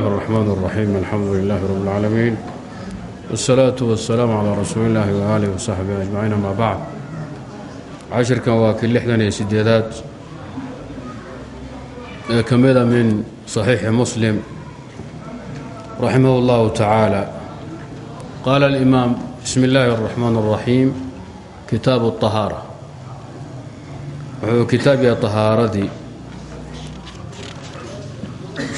الرحمن الرحيم الحمد لله رب العالمين والصلاة والسلام على رسول الله وآله وصحبه أجمعين أما بعد cashirkan waa kii lixdan iyo sideedaad ee ka mida min صaxiixi muslim raximah اllahu tacaala qaala اlimaam bismi اllaahi الرaxmaan الraxiim kitaabu الطahaara wuxuu kitaab yahay طahaaradii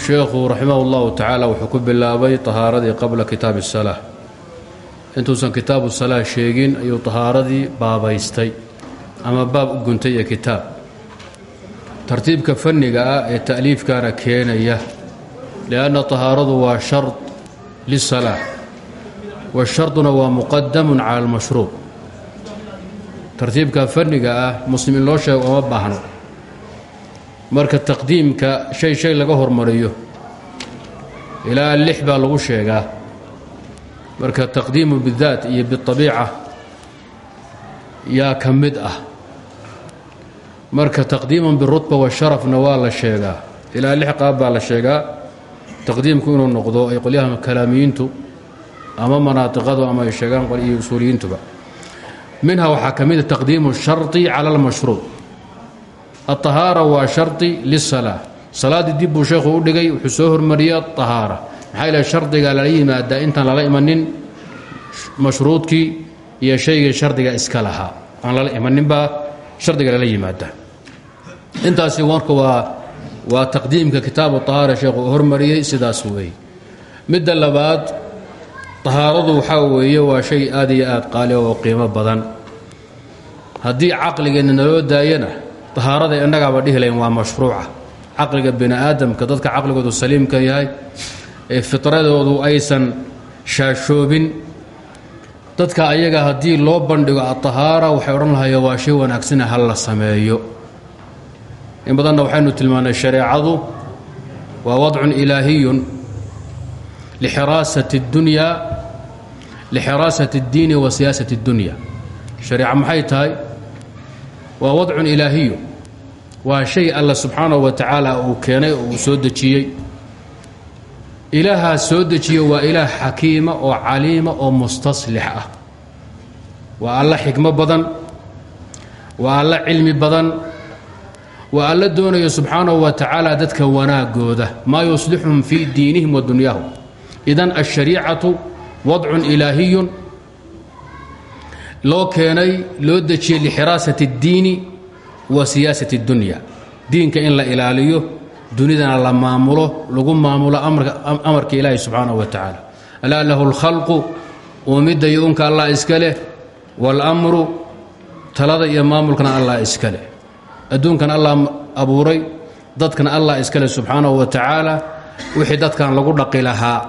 sheekhu raximah اllahu tacaala wuxuu ku bilaabay طahaaradii qabla kitaabi الsalaa intuusan kitaabu salaa sheegin ayuu طahaaradii baabaystay ama baab u guntay iyo kitaab tartiibka fanniga ah ee ta'liifkaana keenaya lianna tahaaradu waa shard lisalaa washarduna waa muqadamun cala almashruuc tartiibka fanniga ah muslim in loo sheego oma baahno marka taqdiimka shay shay laga hormariyo ilaa lix baa lagu sheegaa. Marka taqdiimu bidaat iyo biabiica yaa ka ah. Marka taqdiiman birutba washarafna waa la sheegaa. Ilaa lix qaab baa la sheegaa. Taqdiimku inuu noqdo ay qolyaha kalaamiyiintu ama manaatiqadu ama ay sheegaan iyo usuuliyiintuba. Minha waxaa ka mida taqdiimu sharطi cala almashruuc aطahaara waa sharطi lisalaa salaaddii dib buu sheekhu u dhigay wuxuu soo hormariyey aطahaara maxaa ilahay shardiga lala yimaadaa intaan lala imanin mashruudkii iyo shaygii shardiga iska lahaa aan lala imaninbaa shardiga lala yimaada intaasi marka waa waa taqdiimka kitaabu طahaara sheekhu uu hormariyey sidaas weeye midda labaad طahaaradu waxaa weeye waa shay aad iyo aad qaali oo qiimo badan haddii caqligeenna naloo daayana طahaarada innagaaba dhihi layn waa mashruuca caqliga bini aadamka dadka caqligoodu saliimka yahay ee fitradoodu aysan shaashoobin dadka ayaga haddii loo bandhigo aطahaara waxay odhan lahayeen waa shay wanaagsane hal la sameeyo in badanna waxaynu tilmaanay shareecadu waa wadcun ilaahiyun lixiraasati اdunya lixiraasati اddiini wa siyaasati اddunya shareeca maxay tahay waa wadcun ilaahiyu waa shay alla subxaanahu wa tacaala uu keenay oo soo dejiyey. Ilaahaa soo dejiye waa ilaah xakiima oo caliima oo mustaslix ah. Waa alla xikmo badan waa alla cilmi badan waa alla doonaya subxaanahu wa tacaala dadka wanaagooda. Maa yuslixuhum fii diinihim wa dunyaahum idan ashariicatu wadcun ilaahiyun. Loo keenay loo dejiyey lixiraasati اddiini wa siyaasati اddunya diinka in la ilaaliyo dunidana la maamulo lagu maamulo amarka ilaahi subxaanahu wa tacaala alaa lahu اlkhalqu uumidda iyo unka allah iska leh wاlmru talada iyo maamulkana allah iska leh adduunkan allah abuuray dadkana allah iska leh subxaanahu wa tacaala wixii dadkan lagu dhaqi lahaa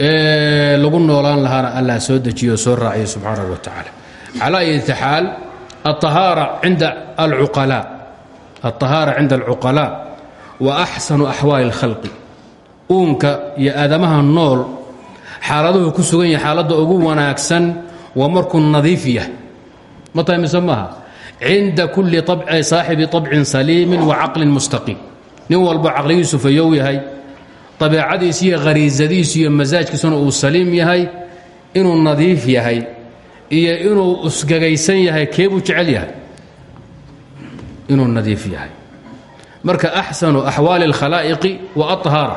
ee lagu noolaan lahaana allah soo dejiyo soo raaciyo subxaanahu wa tacaala calaa ayati xaal aطahaara cinda alcuqalaa aلطahaara cinda alcuqalaa wa axsanu axwaali اlkhalqi uunka iyo aadamaha nool xaaladuhu ku sugan yahay xaaladda ugu wanaagsan waa markuu nadiif yahay ma tahay mise maaha cinda kulli saaxibi طabcin saliimin wa caqlin mustaqiim nin walba caqligiisu fayow yahay dabeecadiisu iyo khariisadiisu iyo masaajkiisuna uu saliim yahay inuu nadiif yahay iyo inuu usgagaysan yahay keebuu jecel yahay inuu nadiif yahay marka axsanu axwaali اlkhalaa'iqi wa aطhaara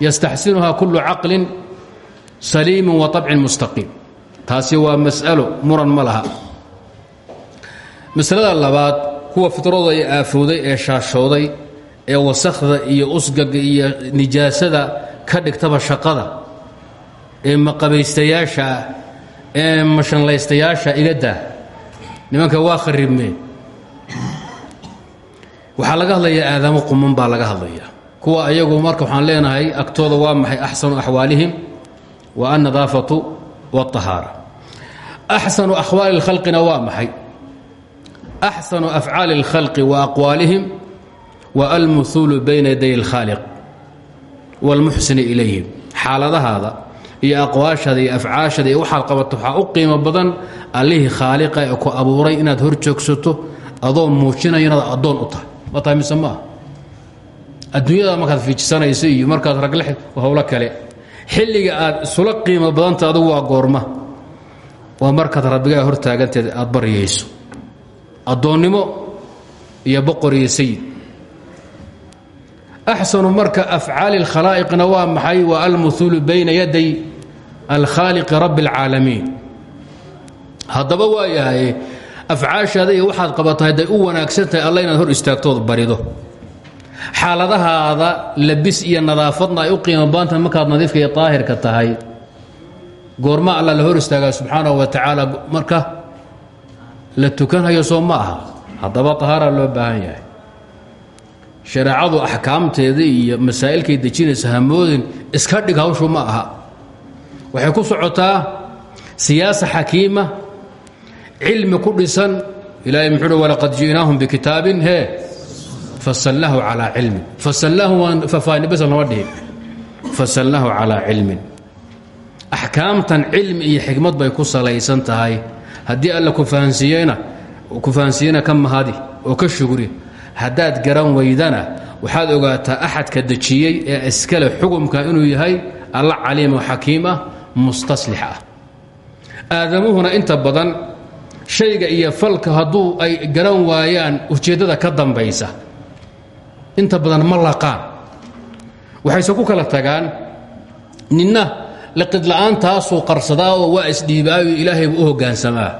yastaxsinuha kulu caqlin saliimin wa طabcin mustaqiim taasi waa mas'alo muran ma laha masalada labaad kuwa fitradooda ee aafooday ee shaashooday ee wasakhda iyo usgaga iyo nijaasada ka dhigtaba shaqada ee maqabaystayaasha ah ee mashanlaystayaasha iga daa nimanka waa kharibmeen waxaa laga hadlayaa aadaamo quman baa laga hadlayaa kuwa ayagu marka waxaan leenahay agtooda waa maxay axsanu axwaalihim wa annadaafatu wاطahaara axsanu akhwaali اlkhalqina waa maxay axsanu afcaali اlkhalqi wa aqwaalihim wa almuhuulu bayna yaday اlkhaaliq wاlmuxsini ilayhim xaaladahaada iyo aqwaashaada iyo waxaad qabato waxaa u qiimo badan allihii khaaliqa ee ku abuuray inaad hor joogsato adoon muujinayo inaad addoon u tahay. Ma tahay mise adduunyada markaad fiijisanayso iyo markaad ragle howlo kale xilliga aad isula qiimo badanta adugu waa goorma. Waa markaad rabbigaa hortaaganteed aad baryayso. Addoonnimo iyo boqor iyo sayid. Axsanu marka afcaali اlkhalaa'iqna waa maxay? Waa almuhuulu bayna alkhaaliqi rabbi اlcaalamiin haddaba waa yahay afcaashaada iyo waxaad qabata hadday u wanaagsan tahay alla inaad hor istaagtood barido xaaladahaada labis iyo nadaafadna ay u qiimo badantahay markaad nadiifka iyo daahirka tahay goorma alla la hor istaagaa subxaanahu wa tacaala marka la tukanhayo soo ma aha haddaba tahaara loo baahan yahay shareecadu axkaamteeda iyo masaa'ilkay dejinaysa hamoodin iska dhig hawshu ma aha waxay ku socotaa siyaasa xakiima cilmi ku dhisan. Ilaahay muxuu walaqad ji'naahum bikitaabin hee fasalnaahu calaa cilmin. Fasalnaahu fafaanibasa lama dhihin. Fasalnaahu calaa cilmin. Axkaamtan cilmi iyo xikmad bay ku salaysan tahay. Haddii alla kufahansiiyena ku fahansiiyena ka mahadi oo ka shugri haddaad garan weydana waxaad ogaataa axadka dejiyey ee iskale xukumka inuu yahay alla caliim oo xakiim ah mustaslix ah. Aadamuhuna inta badan shayga iyo falka hadduu ay garan waayaan ujeeddada ka dambaysa. Inta badan ma laqaan. Waxayse ku kala tagaan ninna liqidla'aantaasuu qarsadaa oo waa isdhiibaayo ilaahay buu u hoggaansamaa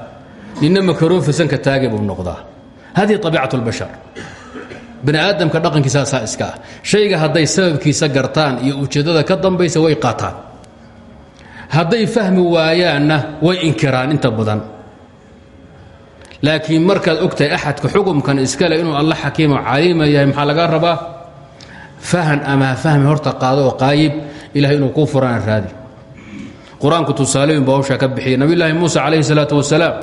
ninna makaroonfisanka taagi buu noqdaa. Hadihi abiicat اlbashar bani aadamka dhaqankiisaasaa iska ah. Shayga hadday sababkiisa gartaan iyo ujeeddada ka dambaysa way qaataan hadday fahmi waayaanna way inkiraan inta badan. Laakiin markaad ogtahay axadka xukumkan iskale inuu alla xakiimo caliima yahay maxaa laga rabaa? Fahan ama fahmi horta qaado oo qaayib ilahay inuu kuu furana raadi. Qur'aanku tusaalooyin baa hawshaa ka bixiyay nabiyulaahi muusa calayhi salaatu wasalaam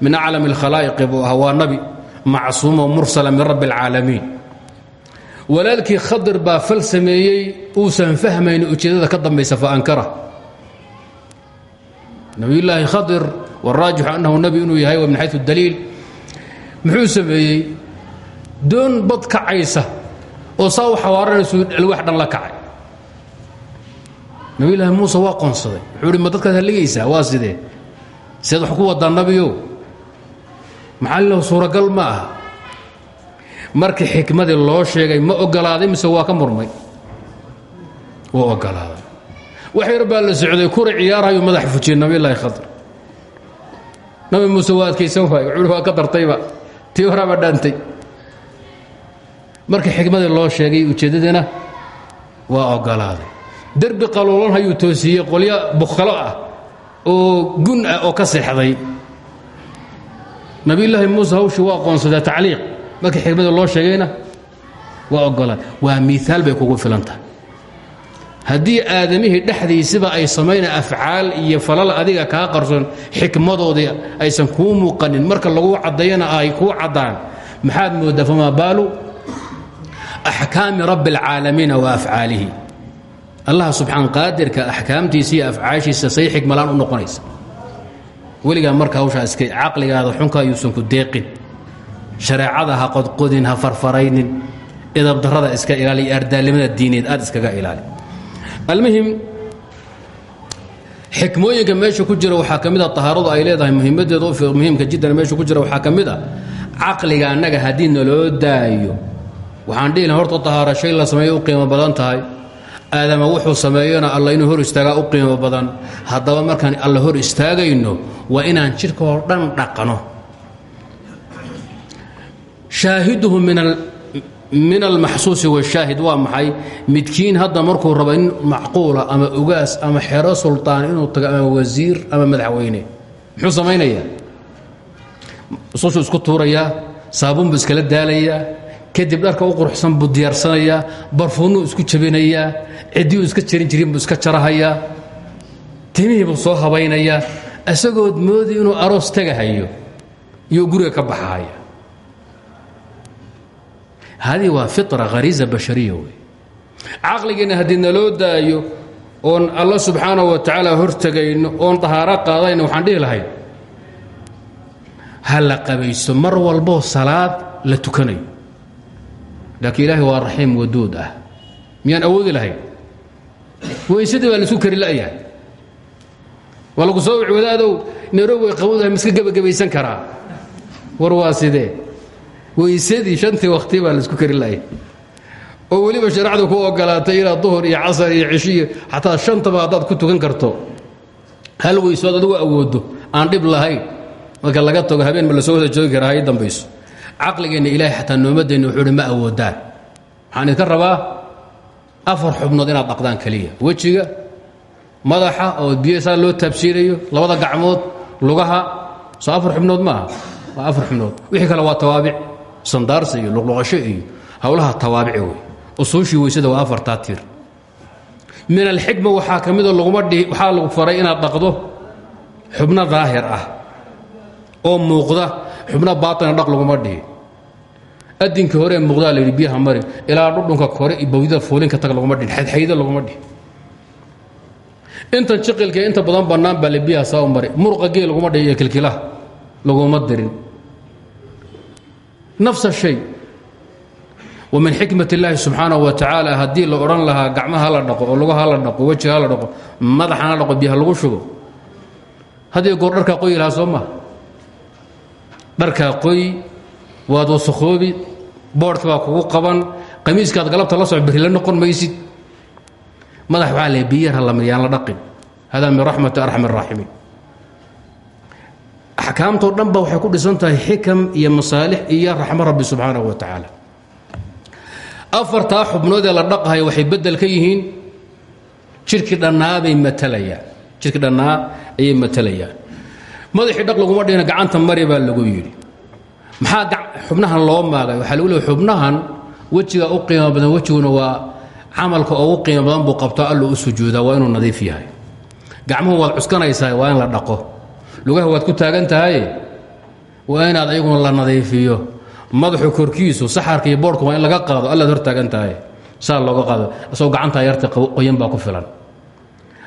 min aclami alkhalaa'iqi buu ahaa waa nabi macsuumo mursala min rabbi alcaalamiin walaalkii khadir baa fal sameeyey uusan fahmayni ujeeddada ka dambaysa fa ankara nabiyulaahi khadir waraajixu annahu nabi inuu yahay wa min xayu daliil muxuu sameeyey doon bad kacaysa oo saa u xawaaranaysu alwaax dhan la kacay nabiyulaahi muuse waa qoonsaday wuxuu hi ma dadkaad halligaysaa waa sidee seed wax ku wadaa nabiyo maxallilahu suuragal ma aha markii xikmadii loo sheegay ma ogolaaday mise waa ka murmay wuu ogolaaday wax yar baa la socday kura ciyaarhayu madax fujiyey nabiyulaahi khadir nabi muuse waa adkaysan waay wuxuu waa ka dartayba. Tii horaaba dhaantay. Markii xikmadii loo sheegay ujeeddadiina waa ogolaaday. Derbi qaluulan hayuu toosiiyey qolyo bukhalo ah oo gun ah oo ka seexday. Nabiyulaahi muuse hawshii waa qoonsadaa tacliiq. Markii xikmadii loo sheegayna waa ogolaaday waa miiaal bay kugu filan haddii aadamihii dhexdiisiba ay samayna afcaal iyo falal adiga kaa qarsoon xikmadoodii aysan kuu muuqanin. Marka lagu caddeeyana ay kuu caddaan. Maxaad mooddaa famaa baalu axkaami rabbi اlcaalamiina wa afcaalihi. Allah subxaan qaadirka axkaamtiisa iyo afcaashiisa say xikmalaan u noqonaysa. Weligaa marka hawshaa iska caqligaada xunka yuusan ku deeqin. Shareecada ha qodqodin ha farfaraynin. Idabdarrada iska ilaali iyo ardaalnimada diineed aad iskaga ilaali almuhim xikmooyinka meesha ku jira waxaa ka mid tahaaradu ay leedahay muhiimadeedu muhiimka jiddan meesha ku jira waxaa ka mid a caqliga annaga haddii naloo daayo. Waxaan dhihi horta tahaaro shay la sameeyo u qiimo badan tahay. Aadama wuxuu sameeyona alla inuu hor istaagaa u qiimo badan. Haddaba markaan alla hor istaagayno waa inaan jidhka dhan dhaqno shaahiduhu min almaxsuusi washaahid waa maxay? Midkiin hadda markuu rabo in macquula ama ugaas ama xero sultaan inuu tago ama wasiir ama madaxweyne. Muxuu samaynayaa? Usushuu isku tuurayaa? Saabuun buu iskala daalayaa? Kadib dharka u quruxsan buu diyaarsanayaa barfuunnuu isku jabinayaa? Ciddiyuu iska jarin jirin buu iska jarahayaa? Timihii buu soo habaynayaa? Isagood moodi inuu aroos tagahayo iyuu guriga ka baxahaya haddii waa fira khariiza bashariya wey. Caqligiina haddii naloo daayo oon alla subxaanaه wa tacaala hortegayno oon dahaaro qaadayno waxaan dhihi lahayn ha la qabaysto mar walboo salaad la tukanayo. Laakiin ilaahay waa raxiim waduud ah. Miyaan awoodi lahayn weysadii baa la isku kari la'yahay waa lagu soo wici wadaadow nairobi way qabowdahay miska gebagabaysan karaa. War waa sidee weysadii shantii wakti baa la isku kari la'yahay oo weliba shareecdu ku ogolaatay inaad duhur iyo casar iyo cishiyo xataa shantaba haddaad ku tukan karto. Hal weysood adigu awoodo aan dhib lahayn. Marka laga tago habeen ma la soo wada joogi karaa hay dambayso. Ilaahay xataa noomadeenna wuxuu ma awoodaan. Waxaan idinka rabaa afar xubnood inaad dhaqdaan keliya wejiga madaxa oo biyo loo taabsiinayo labada gacmood lugaha. Soo afar xubnood maaha? Afar xubnood. Wixii kale waa tawaabic sandaarsi iyo luqluqasho iyo howlaha tawaabici wey. Usuushii weysada waa afartaa tiir. Min alxikma waxaa ka midoo laguma dhihi waxaa lagu faray inaad dhaqdo xubno daahir ah oo muuqda xubno baatina dhaq laguma dhihi. Adinka hore muuqdaa la yidhi biyaha mari ilaa dhudhunka kore iyo bawdida fuulinka tag laguma dhihin xadxayda laguma dhihi. Intan jiqilka inta badan bannaan baa saa u mari muruqa gee laguma dhihi iyo dirin nafsa shay. Wamin xikmat illaahi subxaanahu wa tacaala haddii la odhan lahaa gacmaha la dhaqo oo lugaha la dhaqo wejiga la dhaqo madaxana la dhaqo biyaha lagu shugo haddii goor dharkaa qoyi lahaa soo maha dharkaa qoyi waad wasakoobi boodhka baa kugu qaban qamiiskaad galabta la soco berri la noqon maysid. Madax waxaa le biyarha la miryaan la dhaqin. Hada min raxmati arxam araaximiin axkaamtoo dhan ba waxay ku dhisan tahay xikam iyo masaalix iyo raxmo rabbi subxaanahu wa tacaala. Afartaa xubnood ee la dhaqahayo waxay bedel ka yihiin jirki dhannaabay matalayaan jirki dhannaa ayay matalayaan madaxii dhaq laguma dhihina gacanta mari baa lagu yidhi. Maxaa xubnahan loo maagay? Waxaa lagu leey xubnahan wejiga u qiimo badan wejiguna waa camalka ugu qiimo badan buu qabto allo u sujuudaa waa inuu nadiif yahay. Gacmuhu waad cuskanaysaa waa in la dhaqo lugaha waad ku taagan tahaye waa inaad ayaguna la nadiifiyo. Madaxu korkiisu saxarka iyo waa in laga qaado allaad hor taagan tahay saa looga qaado. Isagoo gacantaa yarta qoyan baa ku filan.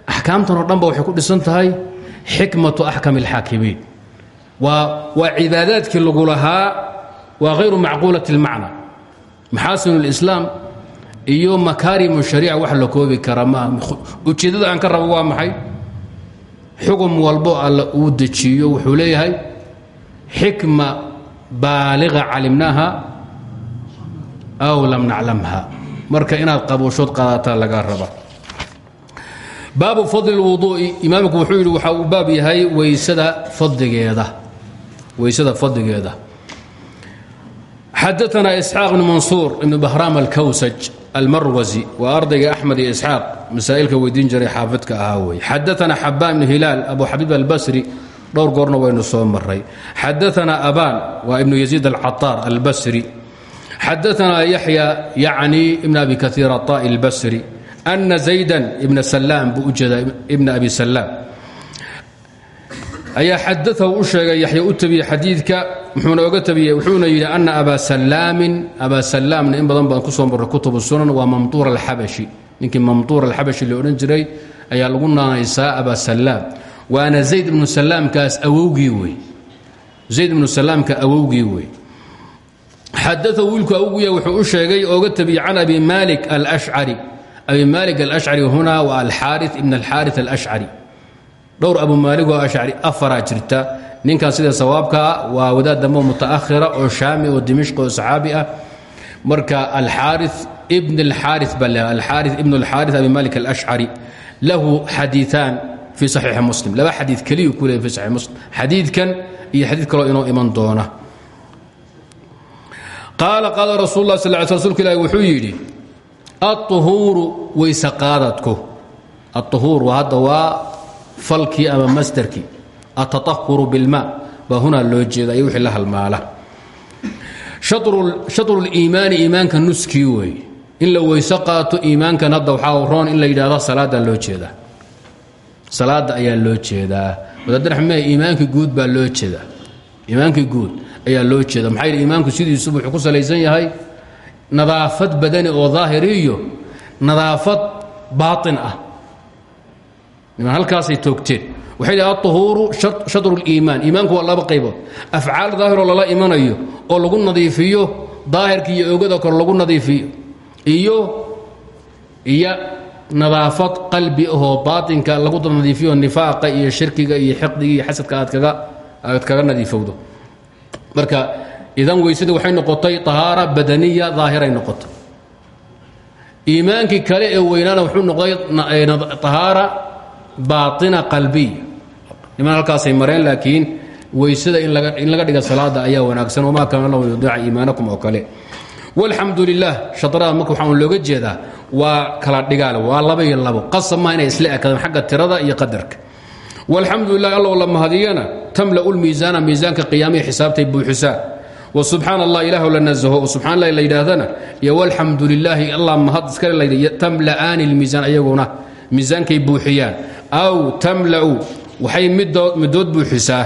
Axkaamtan oo dhan waxay ku dhisan tahay xikmatu axkam alxaakimiin waa waa cibaadaadkii lagu lahaa waa hayru macquulati اlmacna maxaasin اlislaam iyo makaarimu shariica wax la koobi kara. Maaha aan ka rabo waa maxay xugum walbo alla uu dejiyo wuxuu leeyahay xikma baaliga calimnaaha aw lam naclamha. Marka inaad qabuushood qaadataa laga raba. Baabu fadli اlwuduu'i imaamku wuxuu yidhi waxa uu baab yahay weysada fadligeeda. Weysada fadligeeda. Xadaثna isxaaq bn mansuur ibn bahraam alkawsaj almarwasi waa ardayga axmed iyo isxaaq. Masaa'ilka weydiin jiray xaafidka ahaa wey xadaana xabaan ibnu hilaal abu xabiib albasri dhowr goorna waynu soo maray xadaana abaan waa ibnu yaziid alcataar albasri. Xadaana yaxya yacni ibn abi kaiir aطaai albasri ana zaydan ibna salaam buu u jeedaa ibna abi salaam ayaa xadaahu u sheegay yaxya u tabiyey xadiidka muxuuna oga tabiyey wuxuuna yidhi ana abaa salaamin abaa salaamna in badan baan ku soo marray kutub sunan waa mamtuur alxabashi. Ninkii mamtuur alxabashi la odhan jiray ayaa lagu naanaysaa abaa salaam. Waana zayd ibnu salaamkaas awowgii wey zayd ibnu salaamka awowgii wey xadaahu wiilku awowgiya wuxuu u sheegay ooga tabiyey can abi malik alashcari. Abi malik alashcari huna waa alxaari ibn alxaari alashcari dhowr abu maaligoo ashcari afaraa jirta ninkan sida sawaabkaa waa wadaad dambe mutaakhira oo shaami oo dimishq oo saxaabi ah marka alxaari ibn alxaari baa le alxaari ibn alxaari abi malik alashcari lahu xadiiثaan fii saxiixi muslim laba xadiid keliyu ku leey fi saxiix muslim xadiidkan iyo xadiid kaloo inoo iman doona qaala qaala rasul lah sal sl rsulka ilahi wuxuu yidhi aلطuhuuru weyse qaadadku aلطuhuur hadda waa falkii ama masdarkii ataahuru bilma. Baa hunaa loo jeeda iyo la halmaala. Sharuliimaani iimaanka nuskii weeye in la weyse qaato iimaankan hadda waxaa roon in la yidhahdo salaada loo jeedaa. Salaada ayaa loo jeedaa. Wadaadaraxme iimaankii guud baa loo jeedaa. Iimaankii guud ayaa loo jeeda maxaa yidhi iimaanku sidiisuba ku salaysan yahay nadaafad badani oo daahiri nadaafad baatin ah halkaasay toogteen waxay dhi aلطuhuuru shadru اliimaan iimaanku waa laba qaybood afcaal daahiroo lala imanayo oo lagu nadiifiyo daahirka iyo oogada kore lagu nadiifiyo iyo iyo nadaafad qalbi ahoo baatinka lagu nadiifiyo nifaaqa iyo shirkiga iyo xiqdiga iyo xasadka aad kaga aad kaga nadiifowdo marka idan weysadii waxay noqotay طahaara badaniya daahiray noqotay iimaankii kale ee weynaana wuxuu noqday طahaara baaطina qalbiya niman halkaasay mareen laakiin weysada in laga dhiga salaada ayaa wanaagsan. Wamaa kaana lahu yudiica iimaanakum oo kale. Walxamdu lilah shadrada marka looga jeedaa waa kala dhigaal waa laba iyo labo. Qasab inay isla ekadaan xagga tirada iyo qadarka. Walxamdu lilah allow la mahadiyana tamla'u lmiisaana miisaanka qiyaamihii xisaabtay buuxisaa wsubxaan allah ilaah la oo subxaan lah la yidhaahdana iyo walxamdu lilaahi allah mahad iskale la tamla'aani ayaguna miisaankay buuxiyaan aw tamla'u waxay midood buuxisaa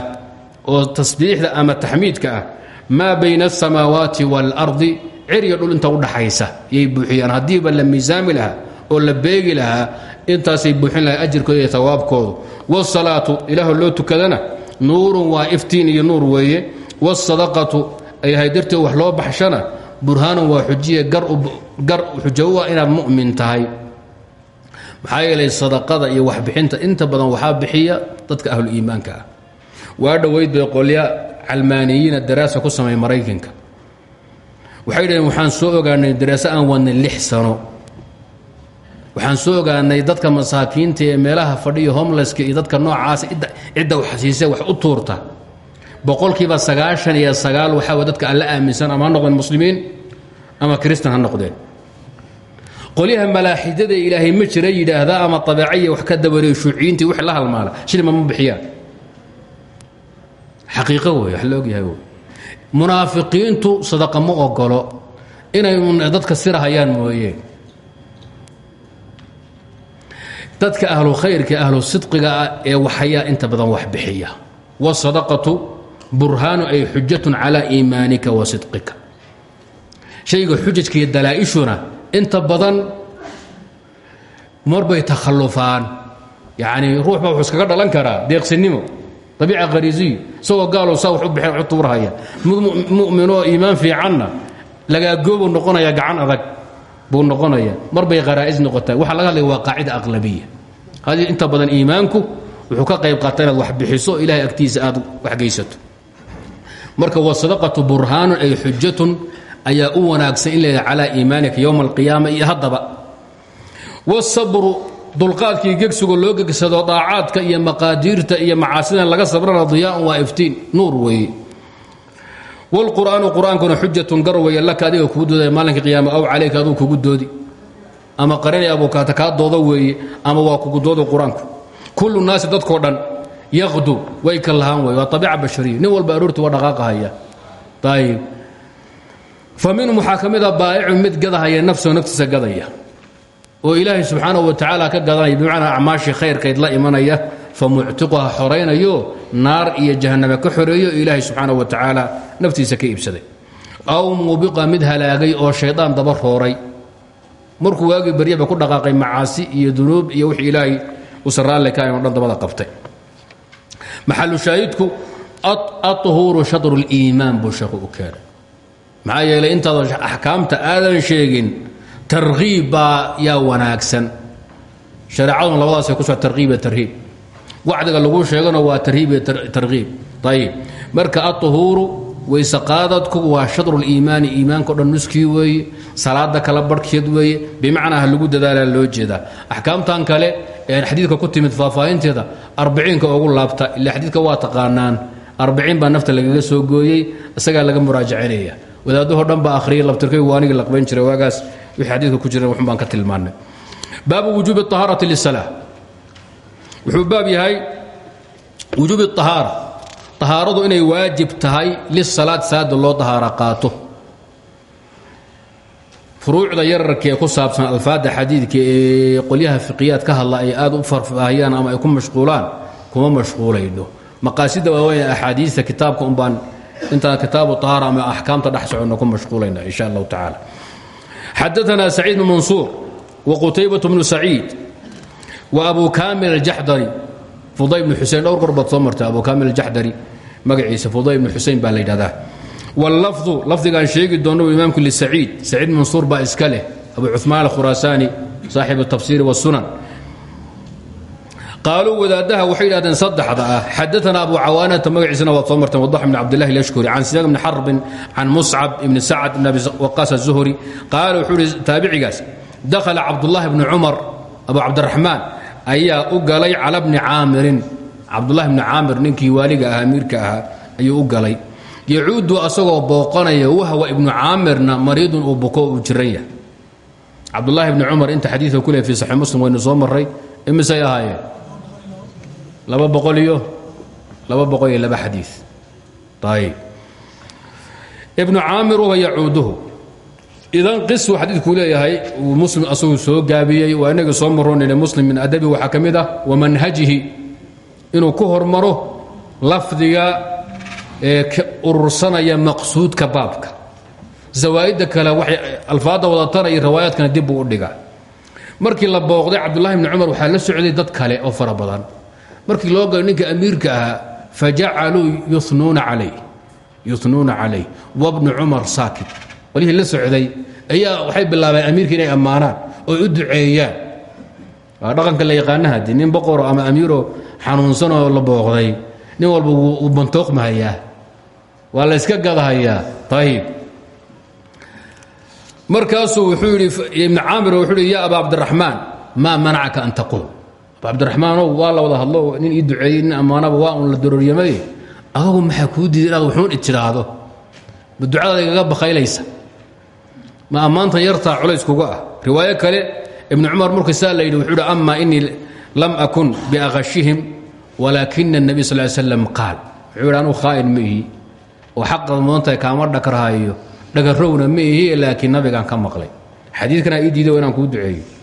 oo tasbiixda ama taxmiidka ah maa bayna asamaawaati waalardi cirya dhul inta udhaxaysa yay buuxiyaan haddiiba la miisaami lahaa oo la beegi lahaa intaasay buuxin lahaa ajirkooda iyo tawaabkoodu wsalaatu ilaah loo tukadana nuurun waa iftiin iyo nuur weeye wsadaqatu ay ahay wax loo baxshana burhaanun waa xujiye gar xujo u ah inaad mu'min tahay maxaa yeelay sadaqada iyo waxbixinta inta badan waxaa bixiya dadka ahlu iimaanka ah. Waa dhoweyd bay qolya calmaaniyiina daraasa ku sameey maraykanka. Waxay dhaheen waxaan soo ogaanay daraaso aan wadnay lix sano. Waxaan soo ogaanay dadka masaakiinta ee meelaha fadhiya homleska iyo dadka noocaas cidda waxsiise wax u tuurta. Boqolkiiba sagaashan iyo sagaal waxaa dadka alla aaminsan ama ha noqdeen muslimiin ama kristan ha noqdeen qolyaha malaaxidada ilaahay ma jira yidhaahdaa ama abeecaiya wax ka dabareey shuuciyiintii wix la halmaala. Shilma ma bixiyaan xaqiiqo wey wax la ogyahay wey munaafiqiintu sadaqa ma ogolo inay dadka sirahayaan mooye. Dadka ahlu khayrka ahlu sidqiga ah ee waxayaa inta badan wax bixiya. Wsadaqatu burhaanu ay xujatun calaa iimaanika wa sidqika. Shayga xujajka iyo dalaa'ishuna inta badan marbay takhallufaan yacnii ruux baa wuxuu iskaga dhalan karaa deeqsinimo dabiica khariisiyo isagoo gaaloo saa wax u bixin wax u tuurhaya mu'minoo iimaan fiicanna lagaagoobu noqonaya gacan adag buu noqonaya mar bay kharaa'is noqotaa waxaa laga hadlaya waa qaacida aqlabiya. Hadii inta badan iimaanku wuxuu ka qayb qaata inaad wax bixiso ilahay agtiisa aad waxgeysato marka wasadaqatu burhaanun ay xujatun ayaa u wanaagsan in leedahay calaa iimaanika yowma alqiyaama iyo haddaba. Wasabru dulqaadkii gegsigo loo gegsado daacaadka iyo maqaadiirta iyo macaasidan laga sabrana diyaaun waa iftiin nuur weeye. Wlqur'aanu qur'aankuna xujatun gar weeye laka adiga kugu doodaya maalinka qiyaama aw calayka aduu kugu doodi. Ama qarinay abukaata kaa doodo weeye ama waa kugu doodo qur'aanku. Kullu naasi dadkoo dhan yaqdu way ka lahaan wey waa abiica bashariya. Nin walba aroorti waa dhaqaaqahaya minhum waxaa ka mid a baa'icun mid gadahaya nafsahu naftiisa gadaya oo ilaahay subxaanahu wa tacaala ka gadanaya bimacnaa acmaashii khayrkayd la imanaya fa muctiquha xoraynayo naar iyo jahanname ka xoreeyo ilaahay subxaanahu wa tacaala naftiisa ka iibsaday aw muubiqa mid halaagay oo shaydaan daba rooray markuu waagii baryaba ku dhaqaaqay macaasi iyo dunuub iyo wix ilaahay usan raalle ka keenay maxaa yeelay intaad axkaamta aadan sheegin tarkiib baa yaa wanaagsan. Shareecaduna labadaasay ku soo tarkiib iyo wacdiga lagu sheegana waa tarhiib iyo tarkiib ayib marka aطhuuru weyse qaadadku waa shadru liimaani iimaanka o dhan nuskii weeye salaada kala barhkeed weeye bimacnaa lagu dadaalaa loo jeedaa. Axkaamtan kale ee xadiidka ku timid faahfaahinteeda arbiciinka ugu laabta ila xadiidka waa taqaanaan. Arbiciin baa nafta lagaga soo gooyey isagaa laga muraajacinaya wadaadahoo dhan baa akhriyay labtirkaygu anigii laqbayn jiray waagaas wixii xadiidka ku jira waxun baan ka tilmaannay. Baabu wujuubi ahaarati lisala wuxuu baab yahay wujuubi ahaara ahaaradu inay waajib tahay lisalaad salaada loo dahaara qaato. Furuucda yararka ee ku saabsan alfaada xadiidka ee qolyaha fiqiyaad ka hadla ay aad u farfaahiyaan ama ay ku mashquulaan kuma mashquulayno maqaasida waaweyn axaadiista kitaabka un baan intaan kitaabu ahaara ama axkaamta dhex soconno ku mashquulayna insha allahu tacaala. Xadaana saciid bn mansuur wa qutaybat bnu saciid wa abu kamil aljaxdari fuday bnu xusein dhowr qor baad soo martay abu kamil aljaxdari magaciisa fuday bnu xusein baa la yidhahdaa wallafdu lafdigaan sheegi doono imaamku lisaciid saciid. Mansuur baa iska leh. Abu cumaan alkhuraasaani saaxibu tafsiiri wasunan qaaluu wadaadaha waxay yidhahdeen saddexda ah. Xadaana abu cawaanata magaciisana waad soo marteen wadax bn cabdillahi lashkuri can siyaaq bni xarbin can muscab ibni sacad ibn abi waqaas azuhri qaala wuxuu ihi taabicigaas dakhala cabdullahi bni cumar abu cabdiraxmaan ayaa u galay cala bni caamirin. Cabdullahi bni caamir ninkii waaliga ahaa amiirka ahaa ayuu u galay. Yacuudu asagoo booqanaya wahwa ibnu caamirna mariidun uu buko uu jiran yahay cabdulahi bni cumar inta xadiidka ku le fi saxii muslim laba boqol iyo laba boqol iyo laba xadii ayb ibnu caamir uba yacuuduhu. Idan qisuu xadiidkuu leeyahay uu muslim asagu soo gaabiyey waa inaga soo maroonayna muslim min adabi waxaa ka ah wa manhajihi. Inuu ku hormaro lafdiga ee urursanaya maqsuudka baabka. Zawaa'idda kale waxay alfaadda wadatana iyo riwaayaadkana dib buu u dhigaa. Markii la booqday cabdullahi bni cumar waxaa la socday dad kale oo fara badan markii loo galay ninka amiirka ahaa fajacaluu yunuuna calayh wabnu cumar saakit. Walihii la socday ayaa waxay bilaabeen amiirka inay ammaanaan oy u duceeyaan. Waa dhaqanka la yaqaanaha de nin boqoro ama amiiro xanuunsan oo la booqday nin walba wuu bantooqmahayaa waa la yska gadahayaa ayib markaasuu wuxuu yidhi ibn caamir wuxuu yidhi ya aba cabdiraxmaan maa manacaka an taquul cabdiraxmaanow waa la wada hadlo nin ii duceeyey nin ammaanaba waa un la darooriyamay adagu maxaa kuu diiday inaad wuxuun itidhaahdo ma ducadaada igaga ma ammaantan yartaa culays kuga ah? Riwaayo kale ibnu cumar markuu saa la yidhi wuxuu yidhi ama inii lam akun biakhashihim walaakina الnabiy sal ly slam qaal. Wuxuu yidhi anugu khaa'in ma ihi. Oo xaqad mudantahay kaama dhakarhayo dhagarowna ma ihi laakiin nabigaan ka maqlay. Xadiidkana ii diiday inaan kuu duceeyo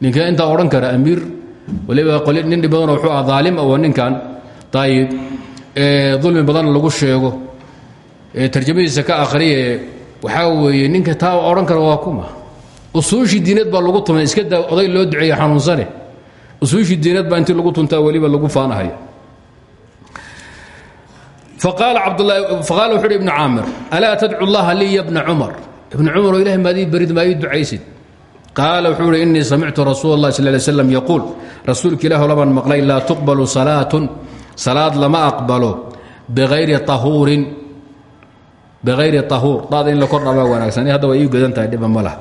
ninkee intaa odhan kara amiir waliba nin badanoo wuxuu ah daalim oo ninkan. Ayib dulmi badan lagu sheego. Tarjamadiisa ka akhriye waxaa weeye ninka taa odhan kara waa kuma. Usuushii diineed baa lagu tumay iska daa oday loo duceeye xanuunsane. Usuushii diineed baa intii lagu tuntaa weliba lagu faanahaya faqaala wuxu uhi ibnu caamir alaa tadcu llaha lii ya bna cumar? Ibna cumar oo ilahay maadii barid maa ii ducaysid qaala wuxuu uhi innii samictu rasuul اllahi sal lay slam yaquul. Rasuulka ilah labaan maqlay laa tuqbalu salaatun. Salaad lama aqbalo biayri ahuurin biayri tahuur. Daada in la kor dhabaa wanaagsan hadda waa ii godan tahay dhiba ma laha.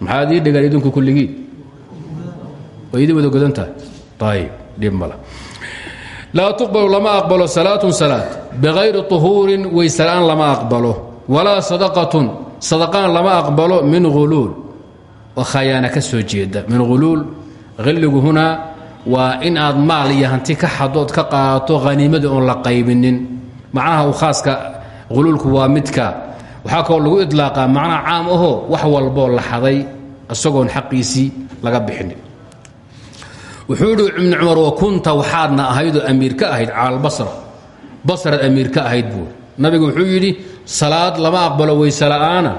Maxaad ii dhigaan idinku kulligiin way idin wada godan tahay? Ayib dhib ma laha. Laa tuqbalu lama aqbalo salaatun salaad. Biayri طuhuurin weysela'aan lama aqbalo. Walaa sadaqatun sadaqaan lama aqbalo min huluul khayaana ka soo jeeda. Min huluul hilligu hunaa waa in aad maal iyo hanti ka xadood ka qaadato haniimadii oon la qaybinin. Macnaha uu khaaska huluulku waa midka. Waxaa kaloo lagu idlaaqaa macnaha caam ahoo wax walboo la xaday isagoon xaqiisii laga bixinin. Wuxuu idhi ibnu cumar wa kunta waxaadna ahaydoo amiir ka ahayd cala albasra basraad amiir nabigu wuxuu yidhi salaad lama aqbalo weysela'aana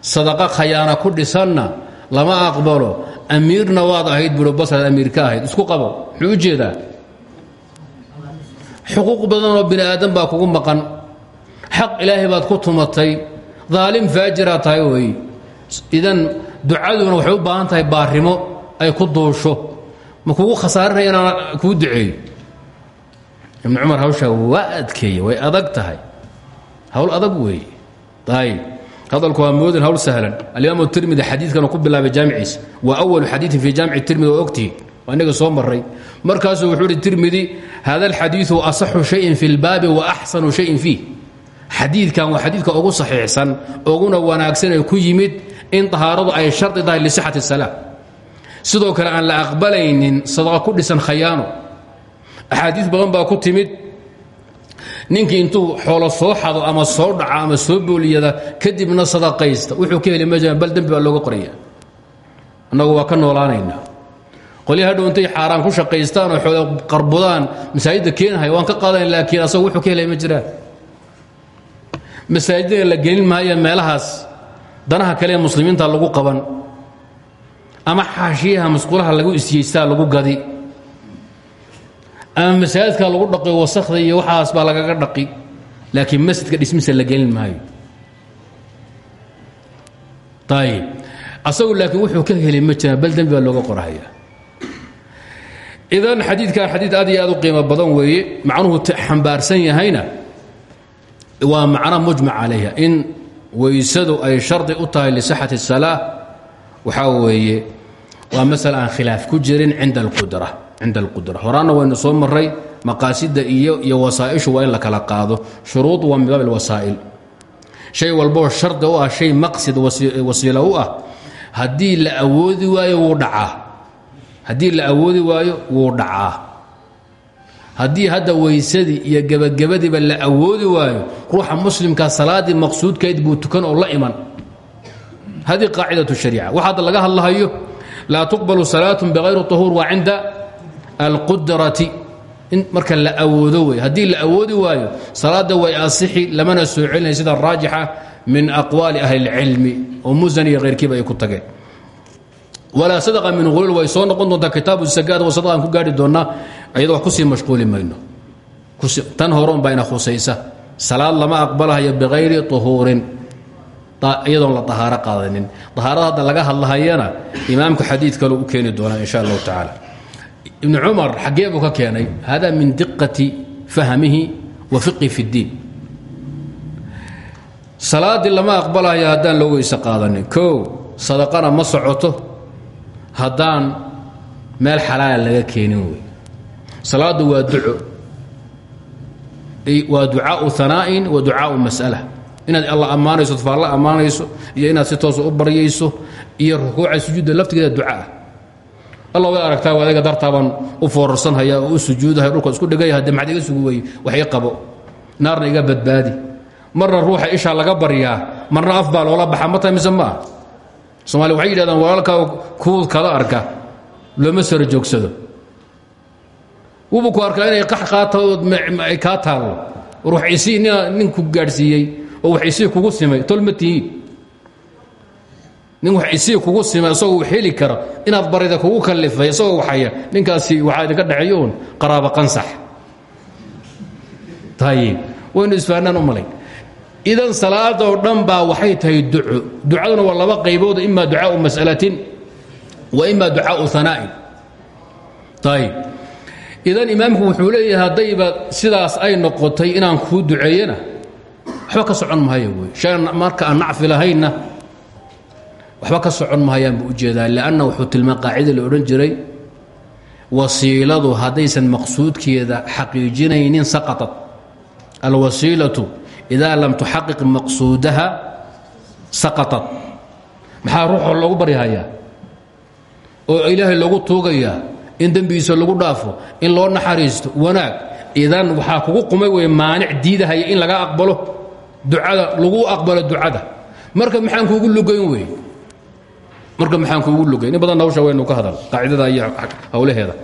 sadaqa khayaana ku dhisanna lama aqbalo. Amiirna waad ahayd buui basraad amiir ka ahayd. Isku qabo. Muxuu u jeedaa. Xuquuq badanoo bini aadan baa kugu maqan. Xaq ilaahay baad ku tumatay. Daalim faajiraad tahay wey. Idan ducaduna waxay baahan tahay baarimo. Ay ku duusho. Ma kugu khasaarinaya inaan kuu duceeyo ibnu cumar hawshaa waa adkeeye way adag tahay. Hawl adag weeye ayb hadalku waa moodin hawl sahlan. Alimaam tirmidi xadiidkan ku bilaabay jaamiciisa waa awalu xadiiin fii jaamici tirmidi oo ogtihi waa inaga soo maray markaasuu wuxuu uhi tirmidi hada alxadiiu asaxu shayin fi lbaabi wa axsanu shayin fiih xadiidkan waa xadiidka ugu saxiixsan uguna wanaagsan ee ku yimid in tahaaradu ay shardi tahay lisixati salaa sidoo kale aan la aqbalaynin sadaqa ku dhisan khayaano. Axaadiis badan baa ku timid ninkii intuu xoolo soo xado ama soo dhaca ama soo booliyada kadibna sadaqaysta. Wuxuu ka heli ma bal dembi baa looga qoraya annagu waa ka noolaanaynaa qolya hadhow intay xaaraan ku shaqaystaan oo xoolo qarbudaan masaajidda keenahay waan ka qaadana laakiin asagu wuxuu ka helaya ma jiraan. La gelin maayo meelahaas danaha kale ee muslimiinta lagu qaban ama xaashiyaha masquulaha lagu isyeystaa lagu gadi ama masaajidka lagu dhaqi wasakda iyo waxaas baa lagaga dhaqi. Laakiin masjidka dhismisa la gelin maayo. Ayib asagu laakiin wuxuu ka heli ma jiraan baa looga qorahaya idan xadiidkan xadiid aad iyo aad u qiimo badan weeye macnuhu xambaarsan yahayna waa macno mujmac calayha. In weysadu ay shardi u tahay lisixati الsalaa waxaa weeye waa masala aan khilaaf ku jirin cinda alqudra cinda alqudra horaana waynu soo maray maqaasida iyo wasaaishu waa in la kala qaado shuruud waa min baab alwasaa'il shay walbo shardi u ah shay maqsid wasiilo u ah la awoodi waayo wuu dhacaa haddii la awoodi waayo wuu dhacaa haddii hadda weysadii iyo gebagabadiiba la awoodi waayo ruuxa muslimkaa salaaddii maqsuudkayd buu tukan oo la iman haddii qaacidatu shariica waxa laga hadlahayo laa tuqbalu salaatun bikayri طahuur waa cinda alqudrati. In marka la awoodo wey haddii la awoodi waayo salaada way asixi lamana soo celinay sida raajixa min aqwaali ahli اlcilmi oo musan iyo hayrkiiba ay ku tageen. Walaa sadqa min hulul way soo noqon doontaa kitaabu sagaad wa sadqaan ku gaari doonnaa ayadoo wax ku sii mashquuli mayno. Tan hore un baa ina khusaysa. Salaad lama aqbalahayo bikayri طuhuurin iyadoon la ahaaro qaadanin. Ahaarada hadda laga hadlahayana imaamka xadiid kale u keeni doonaa insha allahu tacaala ibn cumar xaggee buu ka keenay hada min diqati fahmihi wa fiqhi fi اddiin salaaddii lama aqbalahayo haddaan loo weyse qaadanin. Kow sadaqana ma socoto haddaan meel xalaala laga keenin wey salaaddu waa duco. Waa ducaau anaa'in wa ducaau mas'ala inaad alla ammaanayso faalla ammaanayso iyo inaad si toosa u baryayso iyo rukuuca sujuudda laftigeeda ducaah alla way aragtaa adiga dartaabaan u foorarsanhaya oo u sujuudahay dhulka isku dhigaya haddii maxad iga sugu weye qabo. Naarna iga badbaadi. Marna ruuxa ishaa laga baryaa marna af baa loola baxa ma mise ma ah somalia waxay yidhahdaan walaalkaa kuud kala arka looma sara joogsado wubu ku arkaa inay qax qaataood ay kaa taallo. Ninku gaadhsiiyey oo wax kugu simay tol nin wax isii kugu simay isagoo heli kara inaad barida kugu kallifay isagoo waxaya ninkaasi waxaa idinka dhexeeyo uun qaraabo qansax. Tayib waynu isfahanaan u malayn idan salaadoo dhan baa waxay tahay duco ducaduna waa laba qaybood ima ducaau mas'alatin wa ima ducaau anaa'in ayib idan imaamku wuxuu leeyahay haddayba sidaas ay noqotay inaan kuu duceeyana waxba ka socon mahayo wey. Shay marka aan nacfi lahaynna waxba ka socon mahayaan buu u jeedaa lanna wuxuu tilmaa qaacida la odhan jiray wasiiladu haddaysan maqsuudkeeda xaqiijinaynin saqaطat alwasiilatu idaa lam tuxaqiq maqsuudaha saqaطat maxaa ruuxoo loogu baryahayaa? Oo ilaahay loogu tuugayaa in dembigiisa lagu dhaafo in loo naxariisto wanaag. Idan waxaa kugu qumay wey maanic diidahaya in laga aqbalo ducada lagu aqbalo ducada. Marka maxaan kuugu lugayn wey marka maxaan kuugu lugay in badan hawsha waynu ka hadal qaacidada iyo hawlaheeda.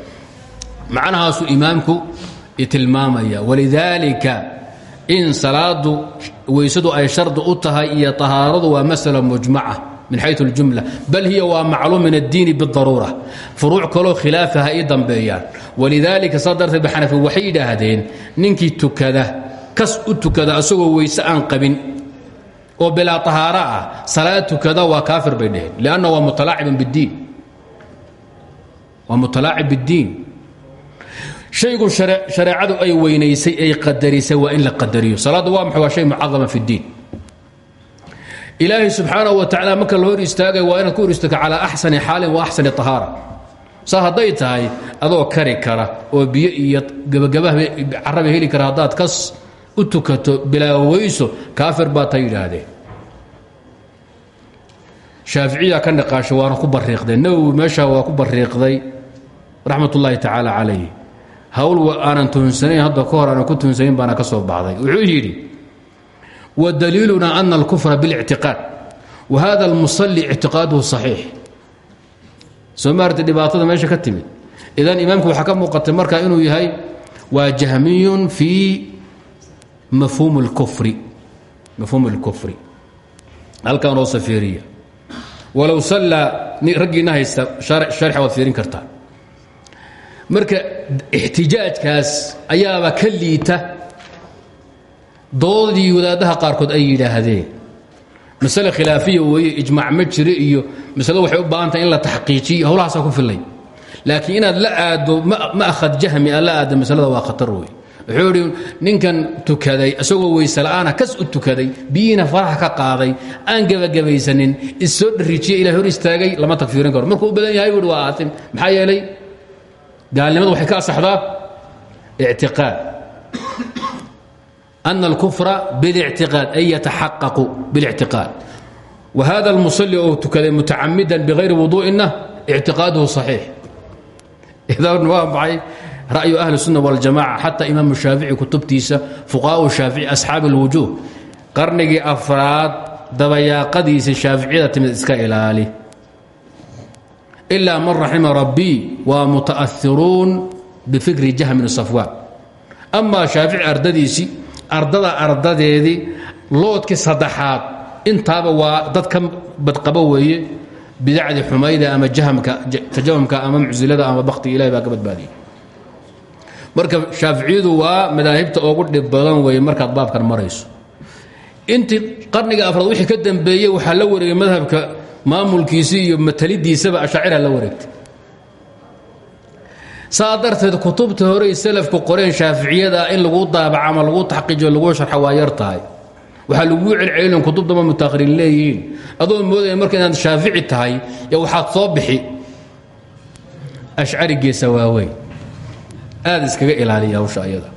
Macnahaasu imaamku tilmaamaya walidaalika in salaadu weysadu ay shardi u tahay iyo tahaaradu waa masala mujmaca min xayu اljumla bal hiya waa macluum min addiini bidaruura furuuc kaloo khilaafa ha ii dambeeyaan. Walidaalika saa darteed baxanafi waxay yidhaahdeen ninkii tukada kas u asagoo weyse aan qabin oo bilaa ahaar ah salaad tukada waa kaafir bay dhaheen lanna waa mutalaacibun biddiin. Waa mutalaacib biddiin. Shaygu shareecadu ay weynaysay ay qadarisay waa in la qadariyo. Salaadda waa maxay? Shay mucadama fi ddiin. Ilaahay subxaanahu wa tacaala marka la hor istaagayo waa inaad ku hor istaagto calaa wa axsani tahaara. Saa adoo kari kara oo biyo iyo gabagabah caraba heli kara haddaad kas u tukato kaafir baa ta yidhaahdeen shaaficiya ka niqaashay waana ku bariiqdeen nawowi meeshaa waa ku bariiqday raxmat ullaahi tacaala hawl aanan tuhunsanayn hadda ka hor aanan ku tuhunsanayn baana ka soo baxday. Wuxuu yidhi wadaliiluna ana alkufra biاlictiqaad wa hada almusalli ictiqaaduhu صaxiix soo maarta dhibaatada meesha ka timid? Idan imaamku waxaa ka muuqatay marka inuu yahay waa jahmiyun fii mafhuum اlkufri mafhuum اlkufri halkan oo safeeriya. walow sallaa raggiina haysta sharxa waad fiirin marka ixtijaajkaas ayaaba ka liita doodii wadaadaha qaarkood ay yidhaahdeen. masale khilaafiya weeye ijmaac ma jiro iyo masaladu waxay u baahan tahay in la taxqiijiyo howlahaasaa ku filay laakiin inaad la aado ma'had jahmi aad la aaddo masalada waa khatar wey wuxuu idhi ninkan tukaday isagoo weysela'aana kas u tukaday biyihiina faraxa ka qaaday aan gebagabaysanin issoo dhariijiye ilah hor istaagay lama tagfiirin karo. Markuu u badan yahay bui waa aatim. Maxaa yeelay gaalnimadu waxay ka asaxdaa ictiqaad. Ana alkufra bilictiqaad ay yataxaqaqu bilictiqaad. Wa hada almusalli oo tukaday mutacamidan bikayri wuduu'inna ictiqaaduhu saxiix. Idan waa maxay? ra'yu ahli sunna waljamaca xataa imaamu shaafici kutubtiisa fuqaau shaafici asxaabi اlwujuuh qarnigii afraad dabayaaqadiisa shaaficiyada timid iska ilaali. Ilaa man raxima rabbii waa muta'ahiruun bifikri jahmin safwaan. Amaa shaafici ardadiisii ardada ardadeedii loodkii saddexaad intaaba waa dad ka badqaba weeye bidacdi xumayda ama jahmka tajahumka ama mucsilada ama baktiga ilahi baa ka marka shaaficiyadu waa madaahibta ugu dhib badan weeye markaad baabkan marayso. Intii qarniga afraad wixii ka dambeeyey waxaa la wareegay madhabka maamulkiisii iyo matalidiisaba ashaacira la wareegtay. Saa darteed kutubta horey salafku qoreen shaaficiyada in lagu daabaco ama lagu taxqiijiyo lagu sharxa waa yar tahay. Waxaa laguu celcelin kutubtama mutaahiriin leeyihiin. Adoo moodaya marka inaad shaafici tahay yo waxaad soo bixi. Ashcari geesa waaweyn aad iskaga ilaaliya hawsha ayada.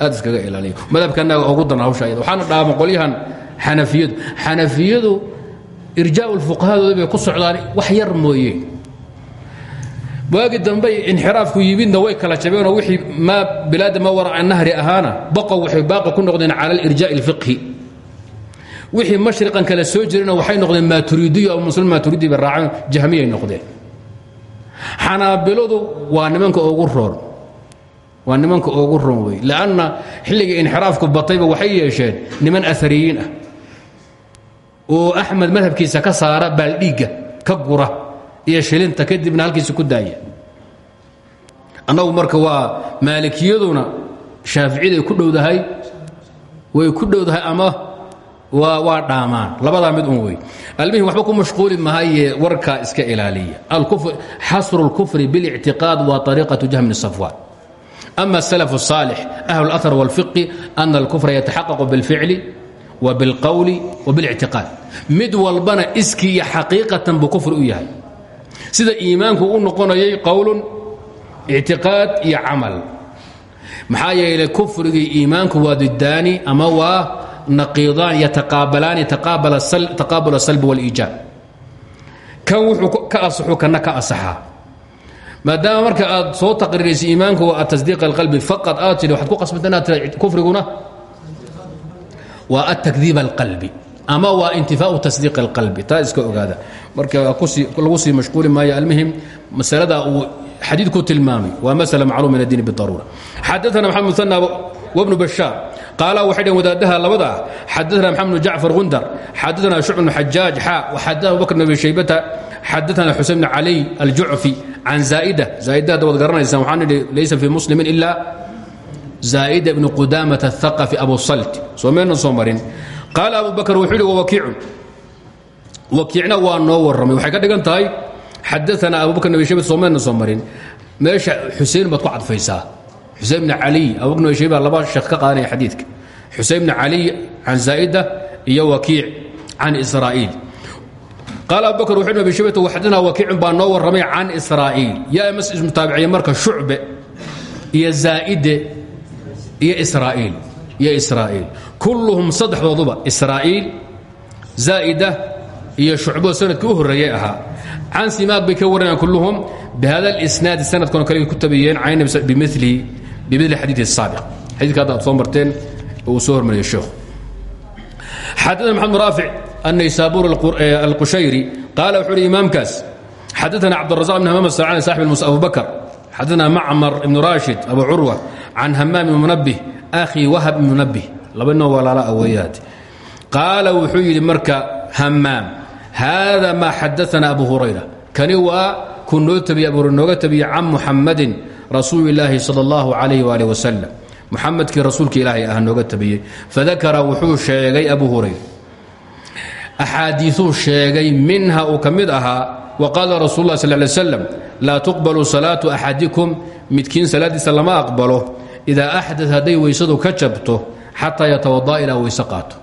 Aad iskaga ilaaliya madhabkanaga ugu daran hawsha ayada. Waxaana dhaama qolyahan xanafiyadu. Xanafiyadu irjaa lfuqahadooda bay ku socdaan wax yar mooye. Waagi dambey inxiraafku yimidna way kala jabeenoo wixii maa bilaada ma waraca nahri ahaana baqow waxay baaqi ku noqdeen cala alirjaa'i alfiqhi. Wixii mashriqan kale soo jirana waxay noqdeen maaturiidiyo ama muslim maaturiidi bay raaceen jahmiyay noqdeen. Xanaabiladu waa nimanka ugu roon waa nimanka ugu run wey lanna xilligii inxiraafku batayba waxay yeesheen niman aariyiin ah. Oo axmed madhabkiisa ka saara baaldhiigga ka gura iyo shilinta kadibna halkiisa ku daaya. Annagu marka waa maalikiyaduna shaaficiday ku dhowdahay way ku dhowdahay ama waa dhaamaan. Labadaa mid un wey almihim waxba ku mashquuli mahaye warkaa iska ilaaliya. Xasru اlkufri biاlictiqaad waa ariiqatu jahmni safwan ama الsalaf الصaalix ahlu اlأhar wاlfiqi ana اlkufra yataxaqaqu biاlficli wa biاlqowli wa biاlictiqaad mid walbana iskii iyo xaqiiqatan buu kufri u yahay sida iimaanku u noqonayay qowlun ictiqaad iyo camal maxaa yeelay kufrigii iimaanku waa didaani ama waa naqiidaan yataqaabalaani taqaabul asalbi wاliijaab kan wuxuu ka asaxu kana ka asaxaa maadaama marka aad soo taqriiraysa iimaanku waa atasdiiq alqalbi faqad aad tidhi waxaad ku qasbanta inaad tira kufriguna waa atakdiib alqalbi ama waa intifaau tasdiiq اlqalbi taa iska ogaada. Marka lagu sii mashquuli maayo almuhim masalada uu xadiidku tilmaamay waa masala macluum min addiin bidaruura xadaana maxamed muana wbnu bashaar qaala waxay dheen wadaadaha labada ah xadaana maxamed bnu jacfar gundar xadaana shucb bnu xajaaj xa waxadana abubakr bn abi shaybata xadaana xusein bn caliy aljucfi can zaa'ida zaa'ida hadda waad garanaysaan waxaan idhi laysa fii muslimin ila zaa'ida bnu qudaamat athaqafi abu salt soo meelna soo marin qaal abu bakr wuxuu hi wakiicun wakiicna waa noo warramay waxay ka dhigan tahay xadaana abu bakr nabi shayba soomeedna soo marin meesha xusein baad ku cadfaysaa xusein bn caliy abu bakr nabi shayba laba sheekh ka qaadanaya xadiidka xusein bn caliy can zaa'ida iyo wakiic can israa'iil qaal abubakr wuxu abi shubata waxadinaa wakiicun baa noo warramay can israa'iil yaa imas ismutaabiciye marka shucbe iyo zaa'ide iyo israa'iil iyo israa'iil kulluhum saddexdooduba israa'iil zaa'ida iyo shucbo sannadkii u horreeyey ahaa can simaad bay ka warinayaan kulluhum bihada alisnaadi sanadkan kale ku tabiyeen can bimili bimili xadiidi saabiq xadidka hadda ad soo marteen uu soo hormariyey sheekhu xaddaana maxamed raafic الnaysaabuur alqushayri qaala wuxuu uhi imaamkaas xadaana cabdالrazaq bn hamaam الsacani saxib abu bakr xadaana macmar ibn rashid abu curwa can hamaam ibn munabih akhi wahab ibn munabih laba noo walaala aweeyaad qaala wuxuu yidhi marka hamaam haada maa xadaana abu hurayra kani waa ku noo tabiye abu hurayra nooga tabiye can muxamadin rasuuli illaahi sal allahu calayh waalih wasalam muxamedkii rasuulka ilaahay ah nooga tabiyey fadakara wuxuu sheegay abu hurayra axaadiiuu sheegay minha uu ka mid ahaa wa qaala rasul lay slam laa tuqbalu salaatu axadikum midkiin salaadiisa lama aqbalo idaa axdat hadday weysadu ka jabto xataa yatawadaa ilaa weyse qaato.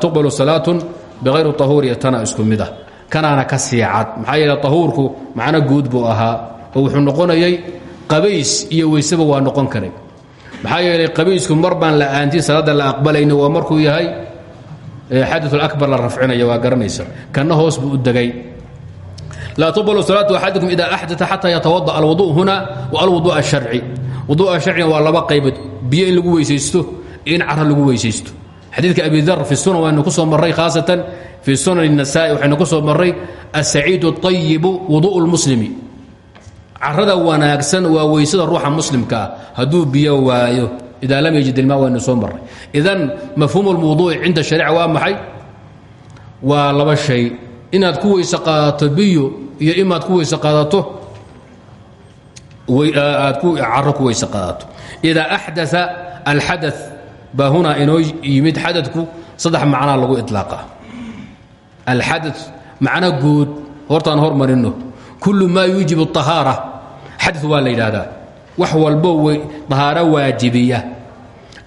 Tuqbalu salaatun biqayri tahuuriya tana isku mid ah. Kanaana ka sii cad guud buu ahaa oo wuxuu noqonayay qabays iyo weyseba waa noqon karay. Maxaa yeelay qabaysku mar baan la'aantiin salaadda la aqbalayni waa markuu yahay xadaثuakbar la rafcinaya waa garanaysa kana hoos buu u degay laa tuqbalu salaatu axadikum ida axdaa xataa yatawadaأ alwudu huna wa alwuduء الsharci wuduءa sharciga waa laba qaybood biyo in lagu weysaysto iyo in cara lagu weysaysto xadiidka abi dar fi sunan waynu ku soo marray khaasatan fii sunan الnasa'i waxaynu ku soo marray aلsaciid الطayibu wuduء اlmuslimi carada wanaagsan waa weysada ruuxa muslimka ah hadduu biyo waayo ida lam yajid ilma waynu soo marray idan mafhuum اlmawduuci cinda shariica waa maxay waa laba shay inaad ku weyse qaadato biyo iyo imaad ku weyse qaadato aad caro ku weyse qaadato idaa axdaa alxada baa hunaa inoo yimid xadadku saddex macnaa lagu iطlaaqa alxada macno guud hortaan hormarino kul maa yuujib الطahaara xada waa la yidhaahdaa wax walbo طahaaro waajibiya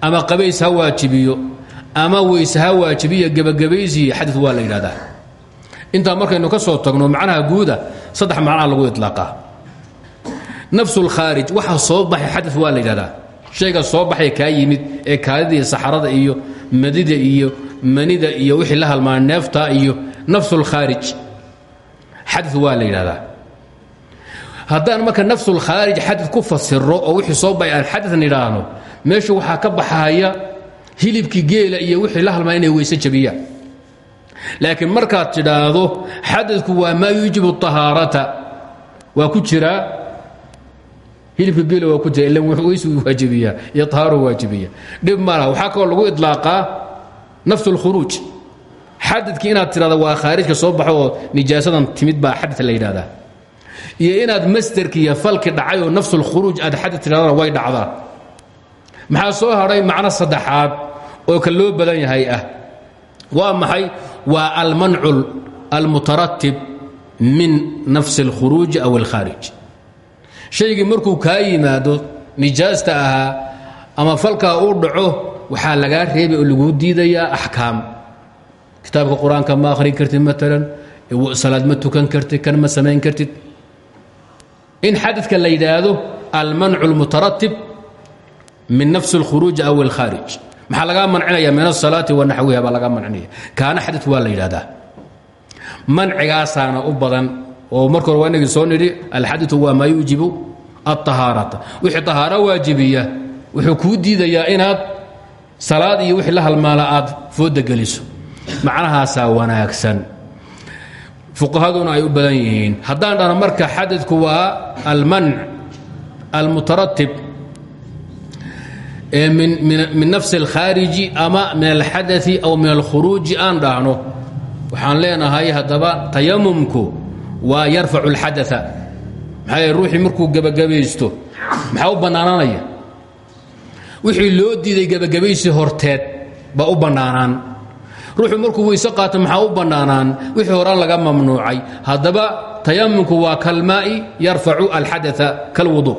ama qabays ha waajibiyo ama weyse ha waajibiya gebagabaysiyi xada waa la yidhahdaa intaa markaynu ka soo tagno macnaha guuda saddex macnaa lagu iطlaaqaa nafs اlkhaarij waxa soo baxay xada waa la yidhahdaa shayga soo baxay kaa yimid ee kaadida iyo saxrada iyo madida iyo manida iyo wixii la halmaa neefta iyo nafs اlkhaarij xada waa la yidhahdaa haddaan marka nafsulkhaarij xadad ku fasiro oo wixii soo bay aan xadadan idhaahno meeshu ka baxaya hilibkii geela iyo wixii la halmaa inay weyse jabiyaan laakiin markaad tidhaahdo xadadku waa maa yuujibu ahaarata waa ku jiraa hilibka geela waa ku jira ila weysu waajibiyaa iyo ahaaro waajibiya dhib malaha waxaa lagu idlaaqaa nafsu lkhuruuj xadadkii inaad tidhahdo waa khaarijka soo baxo nijaasadan timid baa xadad la yidhahdaa iyo inaad masderkiiyo falki dhacay oo nafsulkhuruuj aad xaddi way dhacdaa. Maxaa soo hadhay macno saddexaad oo ka loo badan yahay ah. Waa maxay? Waa almancu almutaratib min nafsi اlkhuruuji aw اlkhaarij shaygii markuu kaa yimaado nijaasta ahaa ama falkaa uu dhaco waxaa laga reebay oo laguu diidayaa axkaam. Kitaabka qur'aanka ma akhrin kartid maalan salaad ma tukan kartid kan ma samayn kartid in xadadka la yidhaahdo almancu اlmutaratib min nafsi اlkhuruuji aw اlkhaarij maxaa lagaa mancinaya min asalaati wa naxwiha baa lagaa mancinaya kaana xadad waa la yidhahdaa mancigaasaana u badan oo marka hore waa inagii soo nidhi alxadatu waa maa yuujibu aلطahaarata wixii طahaaro waajibiya wuxuu kuu diidayaa inaad salaad iyo wixii la halmaala aad fooda geliso macnahaasaa wanaagsan fuqahaduna ay u badan yihiin. Haddaan dhahno marka xadadku waa almanc almutaratib min nafsi اlkhaariji ama min alxadai aw min alkhuruuji aan dhahno waxaan leenahay haddaba tayamumku waa yarfacu اlxadaa maxaa ruuxii markuu gebagabaysto maxaa u bannaanaanaya wixii loo diiday gebagabaysi horteed baa u bannaanaan ruuxuu markuu weyse qaato maxaa u bannaanaan? Wixii horaan laga mamnuucay. Haddaba tayamumku waa kalmaa'i yarfacu alxadaa kalwudu.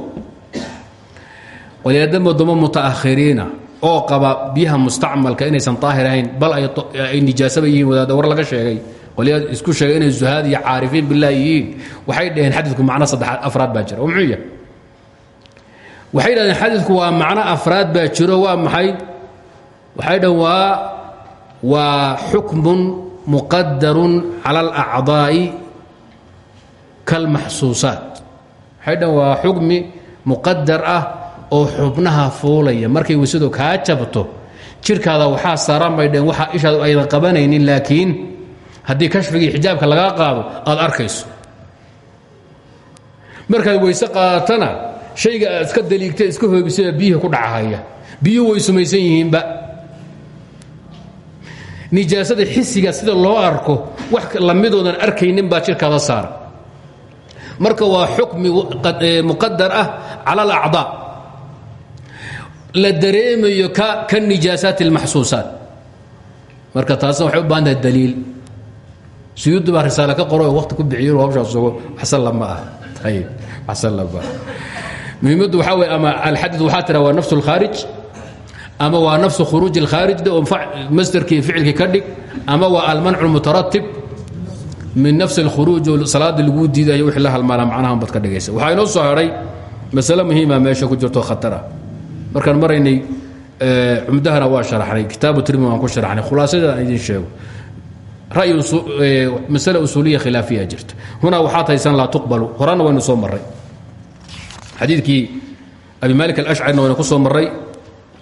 Waliadama damo muta'ahiriina oo qaba biyaha mustacmalka inaysan daahir ahayn bal ay nijaasaba yihiin war laga sheegay. Qolyaa isku sheegay inay zuhaad iyo caarifiin bilah waxay dhaheen xadidku macno saddexaad afraad baa jira. Oo waxay dhahdeen xadidku waa macno afraad baa jiro waa maxay? Waxay dhaheen waa waa xukmun muqadarun cala alacdaa'i kalmaxsuusaat. Waxay dhaheen waa xukmi muqadar ah oo xubnaha fuulaya. Markay weysadu kaa jabto jirkaada waxaa saaran bay dhaheen waxa ishaadu aydan qabanaynin laakiin haddii kashfigii xijaabka lagaa qaado aad arkayso. Markaad weyse qaadatana shayga aad iska daliigta iska hoobisaba biyihii ku dhacahaya. Biyuhu way sumaysan yihiinba nijaasada xisiga sida loo arko wax lamidoodan arkaynin baa jirkaada saara marka waa xukmi muqadar ah cala alacdaa la dareemayo ka nijaasaat اlmaxsuusaat marka taasna waxay u baahan tahay daliil. Suyuudi baa ka qoro oo ku bixiyo hawshaa sugo waxsan lama ah ayib waxsan lama ah muhiimaddu waxaa weye ama alxadid waxaa tira waa nafsu اlkhaarij ama waa nafs khuruuj اkhaarij oo masderkii ficilkii ka dhig. Ama waa almanc mutaratib min nafs اkhuruuj oo salaadii lagu diidayo wixii la halmaala macnahan baad ka dhigaysa. Waxaa inoo soo hadhay masale muhiima ah meesha ku jirto khatara. Markaan maraynay cumdahana waa sharaxnay. Kitaabu tirmi waan ku sharaxnay. Khulaasadaan idin sheego. Ra'yi masale usuuliya khilaafiya jirta. Hunaa waxaad haysaan laa tuqbalu. Horana waynu soo maray xadiidkii abi maalik alashcarina waynu ku soo maray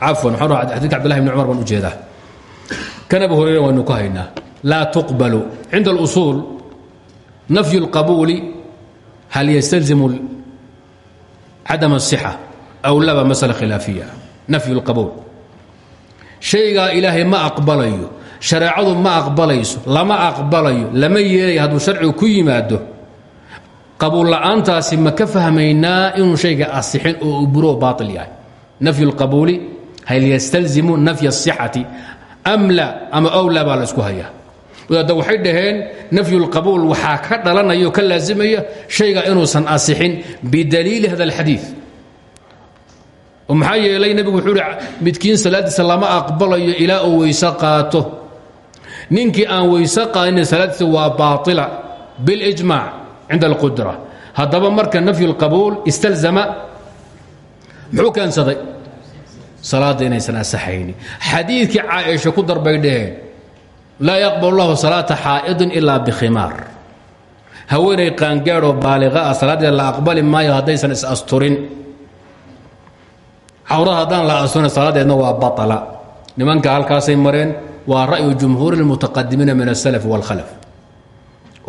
cafwan xadiidka cabdillahi bni cumar baan u jeedaa kan abu hurayra waynu ku haynaa laa tuqbalu cinda اlusuul nafyu اlqabuuli hal ystalzimu cadam الصixa aw laba masala khilaafiya nafyu اlqabuul shaygaa ilaahay ma aqbalayo shareecadu ma aqbalayso lama aqbalayo lama yeelayo hadduu sharcigu ku yimaado qabuul la'aantaasi ma ka fahmaynaa inuu shayga asixin oo uu buroo baail yahay nafyu اlqabuuli hal ystalzimu nafya الصixati am la ama ow la baa la isku hayaa wadaadda waxay dhaheen nafyu اlqabuul waxaa ka dhalanaya oo ka laasimaya shayga inuusan asixin bidaliili hada اlxadiiث oo maxaa yeelay nebigu wuxuu hi midkiin salaaddiisa lama aqbalayo ilaa uu weyse qaato ninkii aan weyse qaadinin salaaddiisa waa baaطila biاlijmaac cinda اlqudra haddaba marka nafyu اlqabuul istalzama muxuu keensaday salaada inaysan asaxayni xadiidkii caaisha ku darbay dhaheen laa yaqbal salaata xaa'idin ilaa bikhimaar haweenay qaangaadhoo baaliqa ah salaadeeda la aqbali maayo haddaysan is-asturin cawrada haddaan la asturin salaadeedna waa baala nimanka halkaasay mareen waa ra'yu jumhuuri اlmutaqadimiina min asalaf wاlkhalaf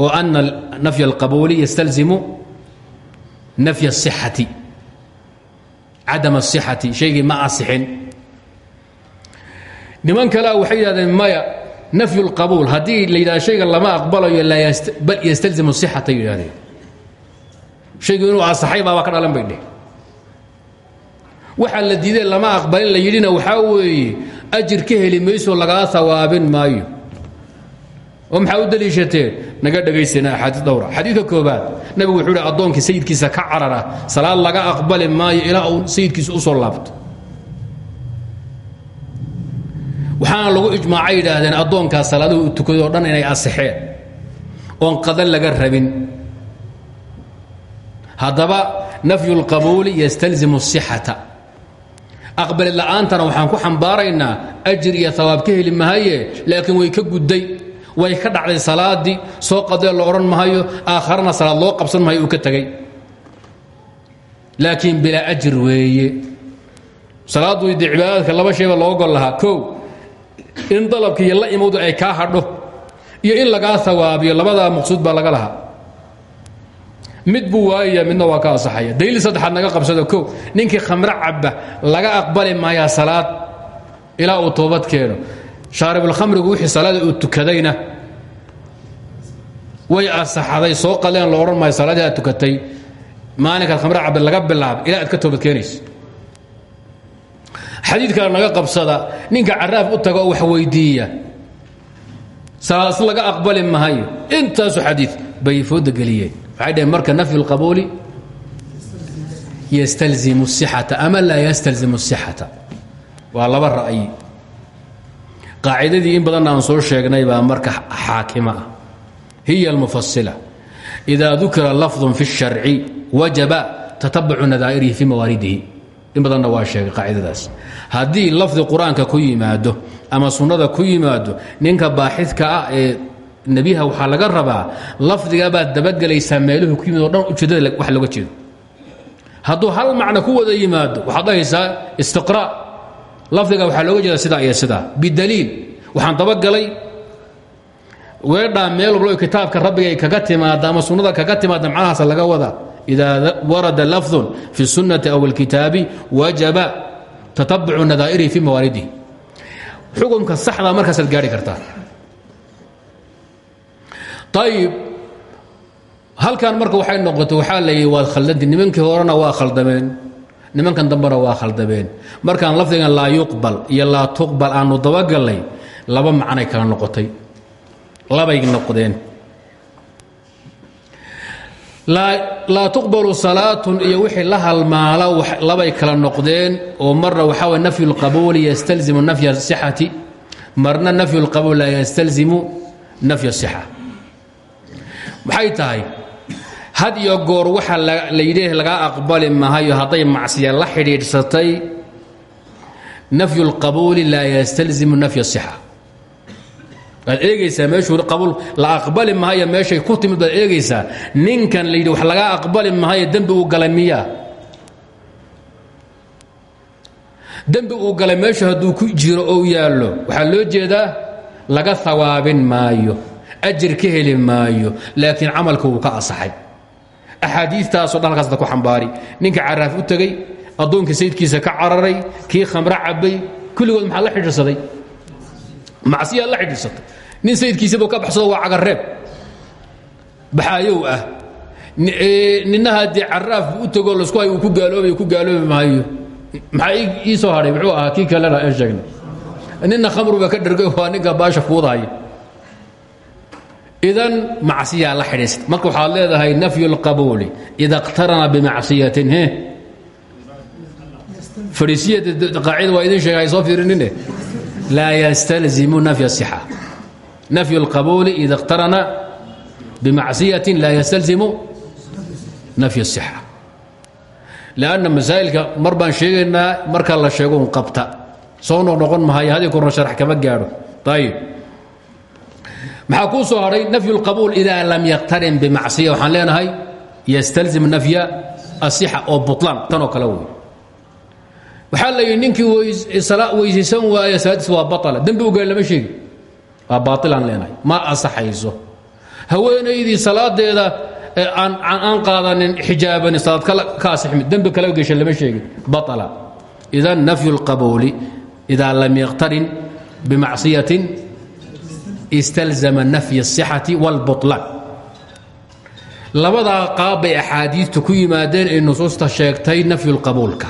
oo ana nafya alqabuuli yastalzimu nafya asixati cadam asixati shaygii ma asixin niman kalea waxay yidhahdeen maya nafyu اlqabuul haddii la shayga lama aqbalayo bal yastalzimu sixatay yidhahdeen shaygu inuu asaxay baabaa ka dhalan bay la diidee lama aqbalin la yidhina waxaa weeye ajir ka heli mayso lagala hawaabin maayo oo maxaa u daliishateen naga dhegaysana axaadii dhowra. Xadiidka koobaad nabigu wuxuu hi addoonkii sayidkiisa ka carara salaad laga aqbali maayo ilaa uu sayidkiisa u soo laabto. Waxaana lagu ijmaacay yidhaahdeen addoonkaas salaaduhu u tukado oo dhan inay asixeen oon qadan laga rabin. Haddaba nafyu lqabuuli yastalzimu asixata aqbali la'aantana waxaan ku xambaaraynaa ajir iyo hawaab ka heli mahaye laakiin way ka gudday way ka dhacday salaadii soo qadee la odhan mahayo aakharana salaad loo qabsan mahayo uu ka tegey laakiin bilaa ajir weeye. Salaaddu de cibaadaadka laba shayba loo gol lahaa. Kow in dalabka iyo la imowdu ay kaa hadho iyo in lagaa hawaabiyo labadaa maqsuud baa laga lahaa. Mid buu waayaya midna waa ka asaxaya daliil saddexaad naga qabsado. Kow ninkii khamro cabba laga aqbali maayaa salaad ilaa uu toobad keeno shaaribulkhamrigu wixii salaada uu tukadayna way asaxaday soo qaleen la odhan maayo salaadii aad tukatay maalinkaad khamro cabba laga bilaabo ilaa aad ka toobad keenaysa xadiidkaa naga qabsada ninka caraaf u taga oo wax weydiiya salaas laga aqbali mahayo intaasu xadiid bay fooda geliyeen waxay dhaheen marka nafyu اlqabuuli yastalzimu الصixata ama laa yastalzimu الصixata waa laba ra'yi qaacidadii in badanna aan soo sheegnay baa marka xaakima ah. Hiya almufasila idaa dukira lafdun fi sharci wajaba tatabacu nadaa'irihi fii mawaaaridihi in badanna waa sheegay qaacidadaas. Haddii lafdi qur'aanka ku yimaado ama sunnada ku yimaado ninka baaxidka ah ee nebiha waxaa laga rabaa lafdigabaad dabagelaysaa meeluhu ku yimid dhan ujeeddada wax looga jeedo. Hadduu hal macno ku wada yimaado waxaad dhahaysaa istiqraa lafdiga waxaa looga jeeda sidaa iyo sidaa. Bidaliil. Waxaan dabagalay weedhaa meel walba kitaabka rabbigay kaga timaada ama sunnada kaga timaada macnahaasa laga wadaa idaa warada lafdun fi sunnati aw اlkitaabi wajaba tatabucu nadaa'irihi fi mawaaridih xukunka saxdaa markaasaad gaari kartaa. Ayib halkan marka waxay noqotay waxaa la yidhi waad khaldanti nimankii horena waa khaldameen nimankan dambena waa khaldameen markaan lafdigan laa yuqbal iyo laa tuqbal aanu dabagallay laba macnay kala noqotay labay noqdeen laa tuqbalu salaatun iyo wixii la halmaala labay kala noqdeen oo marna waxaa way nafyu اlqabuuli yastalzimu nafya sixati marna nafyu اlqabuul laa yastalzimu nafy الsixa maxay tahay had iyo goor waxaa layidhi laga aqbali mahayo hadday macsiya la xidhiidhsatay nafyu اlqabuuli laa yastalzimu nafy اsixa waad eegaysaa meeshuu qabuul la aqbali mahayo meeshay ku timid baad eegaysaa ninkan la yidhi wax lagaa aqbali mahayo dembi uu galay miyaa uu galay meeshu hadduu ku jiro ou yaallo waxaa loo jeedaa laga hawaabin maayo ajir ka heli maayo laakiin camalka wuu ka asaxay axaadiitaasoo dhan halkaasda ku xambaari. Ninka caraaf u tegey addoonkii sayidkiisa ka cararay kii khamro cabbay kulligood maxaa la xidhiirsaday macsiyaa la xidhiirsatay nin sayidkiisaba ka baxsado waa cagareeb baxaayow ah. Nina haddii caraaf u tegoo lasku hay uu ku gaaloobay ku gaaloobi maayo. Maxaa ii soo hadhay muxuu ahaa? Kii kalena ee sheegnay. Nina khamruba ka dhergay waa ninka baasha fuudahaya idan macsiyaa la xidhiista marka waxaad leedahay nafyu اlqabuuli ida اqtarana bimacsiyatin he fariisiyaqaacida waa idin sheega soo fiirinine laa ystalzimu nafy الصxa nafyu اlqabuuli ida اqtarana bimacsiyatin laa ystalzimu nafy الصxa lanna masaa'ilka mar baan sheegaynaa marka la sheego un qabta soo noqnoqon mahayo hadii korna sharx kama gaadho ayib maxaa kuu soo hadhay nafyu اlqabuul ida lam yaqtarin bimacsiya waxaan leenahay ystalzim nafya asixa oo buطlaan tanoo kale wey waxaa la yidhi ninkii weysaysan waaya salaadiis waa baطla dembi ugaal lama sheegi waa baailaan leenahay ma asaxayso haweenaydii salaadeeda aan qaadanin xijaabanin salaad ka asixmi dembi kale gesha lama sheegin baطla idan nafyu اlqabuuli ida lam yaqtarin bimacsiyatin istalzama nafy الصixati wاlbuطlaan labadaa qaab bay axaadiistu ku yimaadeen ee nusuusta sheegtay nafyu اlqabuulka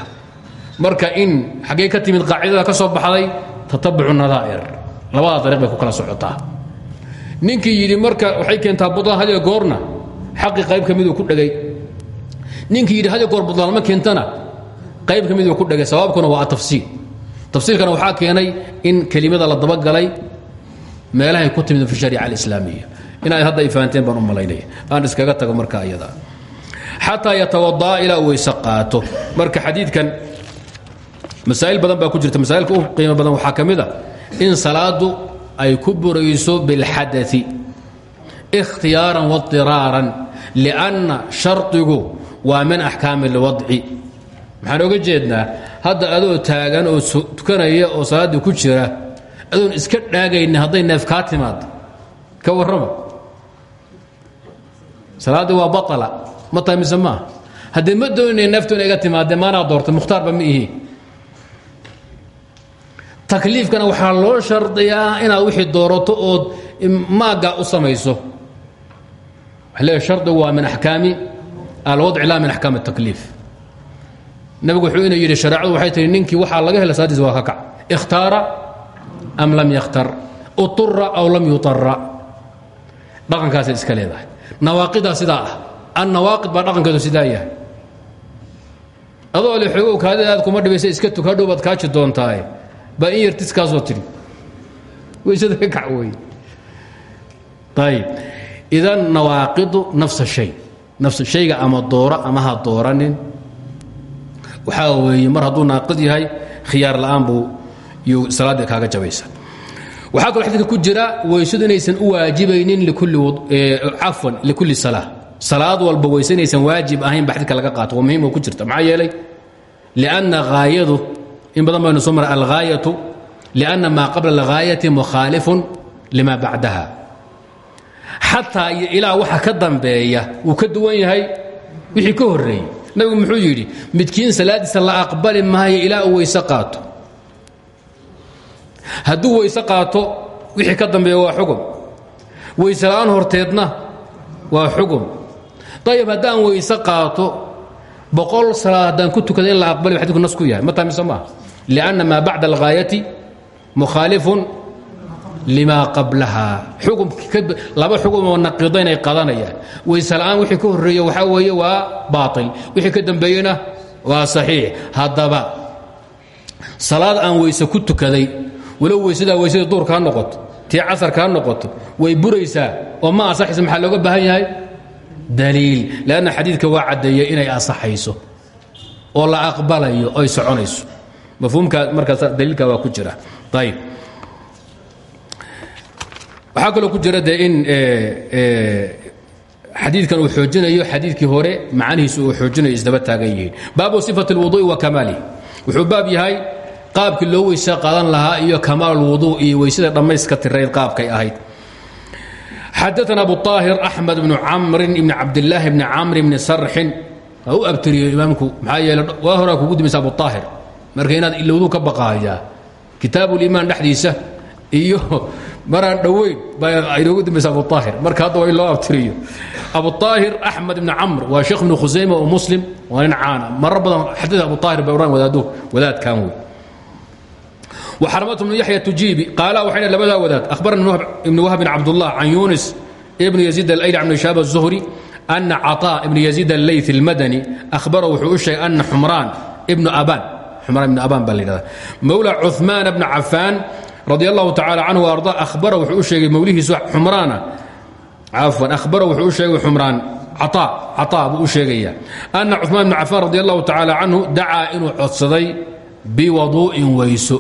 marka in xaggee ka timid qaacidada ka soo baxday tatabucu nadaa'ir labada dariiq bay ku kala socotaa ninkii yidhi marka waxay keentaa buطlaan hadiyo goorna xaqii qayb ka miduu ku dhegay ninkii yidhi hadiyo goor buطlaan ma keentana qayb ka miduu ku dhegay sawaabkuna waa atafsiil tafsiilkana waxaa keenay in kelimada la dabagalay meelahay ku timid fi shariica inaad hadda ay baan u aan iskaga tago marka iyada xataa yatawadaa ilaa weyse marka xadiidkan masaa'il badan baa ku jirta. Masaa'ilka u qiimo badan waxaa ka mid a in salaadu ay ku burayso bilxadai ikhtiyaaran wadiraaran lianna shardigu waa min axkaami اlwadci maxaan oga jeednaa hadda adoo taagan oo tukanaya oo salaaddii ku adoon iska dhaagayni hadday neef kaa timaado ka warrama. Salaaddii waa baala ma tahay mise maaha haddii ma doonina neeftu ina iga timaadee maanaa doorta mukhtaarba ma ihi. Takliifkana waxaa loo shardiyaa inaad wixii doorato ood maagga u samayso. Waxa leeya shardigu waa min axkaami alwadci laa min axkaami اtakliif nebigu wuxuu ina yidhi shareecadu waxay tihi ninkii waxaa laga hela salaadiisa waa ka kac. Ikhtaara am lam yakhtar uطura aw lam yuطara dhaqankaasay iska leedahay. Nawaaqidaa sidaa ah. Annawaaqid baa dhaqankeedu sidaa yahay. Adoo le xoogow kaadida aad kuma dhibaysa iska tug hadhow baad kaaji doontaaye baa in yartis kaasoo tidhi weysada ka kac wey ayib idan nawaaqidu nafsa shay. Nafsa shayga ama dooro ama ha dooranin. Waxaa weeye mar hadduu naaqid yahay khiyaar la'aan buu yuu salaaddii kaaga jabaysa waxaa kaloo xadidka ku jira weysadu inaysan u waajibaynin cafwan likulli salaa salaad walba weyse waajib ahayn ba laga qaato waa muhiim ku jirta. Maxaa yeelay? Lianna haayadu in badan baynu soo mara alghaayatu lianna maa qabla alghaayati mukhaalifun lima bacdaha. Xataa iyo waxa ka dambeeya wuu ka duwan yahay wixii ka horreeyey nabigu muxuu yidhi midkiin salaadiisa la aqbali maayo ilaa uu weyse hadduu weyse qaato wixii ka dambeeya waa xugum. Weyse la'aan horteedna waa xugum. Ayib haddaan weyse qaato boqol salaad ku tukada in la aqbali xadidku nas yahay. Ma taha mise maaha lianna maa bacda alghaayati mukhaalifun limaa qablaha. Laba xukumoo naqido inay qadanayaan weyse la'aan wixii ka horreeye waxaa weeye waa baail wixii ka dambeeyena waa saxiix. Haddaba salaad aan weyse ku tukaday walow weysadaa weysada duurka noqoto tii casarka noqoto way buraysaa oo ma asaxaysa maxaa looga baahan yahay? Daliil. Lanna xadiidka waa inay asaxayso oo la aqbalayo oy soconayso. Mafhuumka markaas daliilka waa ku jira. Ayb waxaa kaloo ku jira de in xadiidkan uu xoojinayo xadiidkii hore macanihiisu uu xoojinayo isdaba taagan yihiin. Baabu sifat wa kamaalihi. Wuxuu baab yahay qaabkii loo weysa qaadan lahaa iyo amaal wuu iyo weysada dhammayska tirayd qaabkay ahayd. Xadana abu aahir axmed bnu camrin ibni cabdilaahi bni camr bni sarxin. Waa u abtiriyo imaamku maxaa yeele waa horaa kugu dimaysa abu aahir marka inaad ilowduu ka baqaayaa kitaabu liimaan dhexdiisa iyo maraan dhoweyn baa inoogu dimaysa abu aahir marka hadda waa in loo abtiriyo. Abu aahir axmed bni camr waa sheekh bnu khusayma oo muslim waa nin caana. Marar badan xadii abu aahir bay odhan wadaadu wadaadkan wey. وxرمة بن يحيى تuجيبي قاaلا waxay labadaa wadaad أخبرني بن وهب بن عبدالله عن يونس بن يزيد الأيلي عن شهاب الزهري أن عطاء بن يزيد الليث المدني أخبره wuxuu u sheegay أن حمران بن أبان حمران بن أبان baa la مولى عثمان بن عفان رضي الله تعالى عنه وأرضاه أخبره wuxuu u sheegay mowlihiisu xمراana عفوا أخبره wuxuu u sheegay xمران عطاء عطاء buu u sheegaya أن عثمان بن عفان رضي الله تعالى عنه dacaa inuu codsaday بوضوء weyso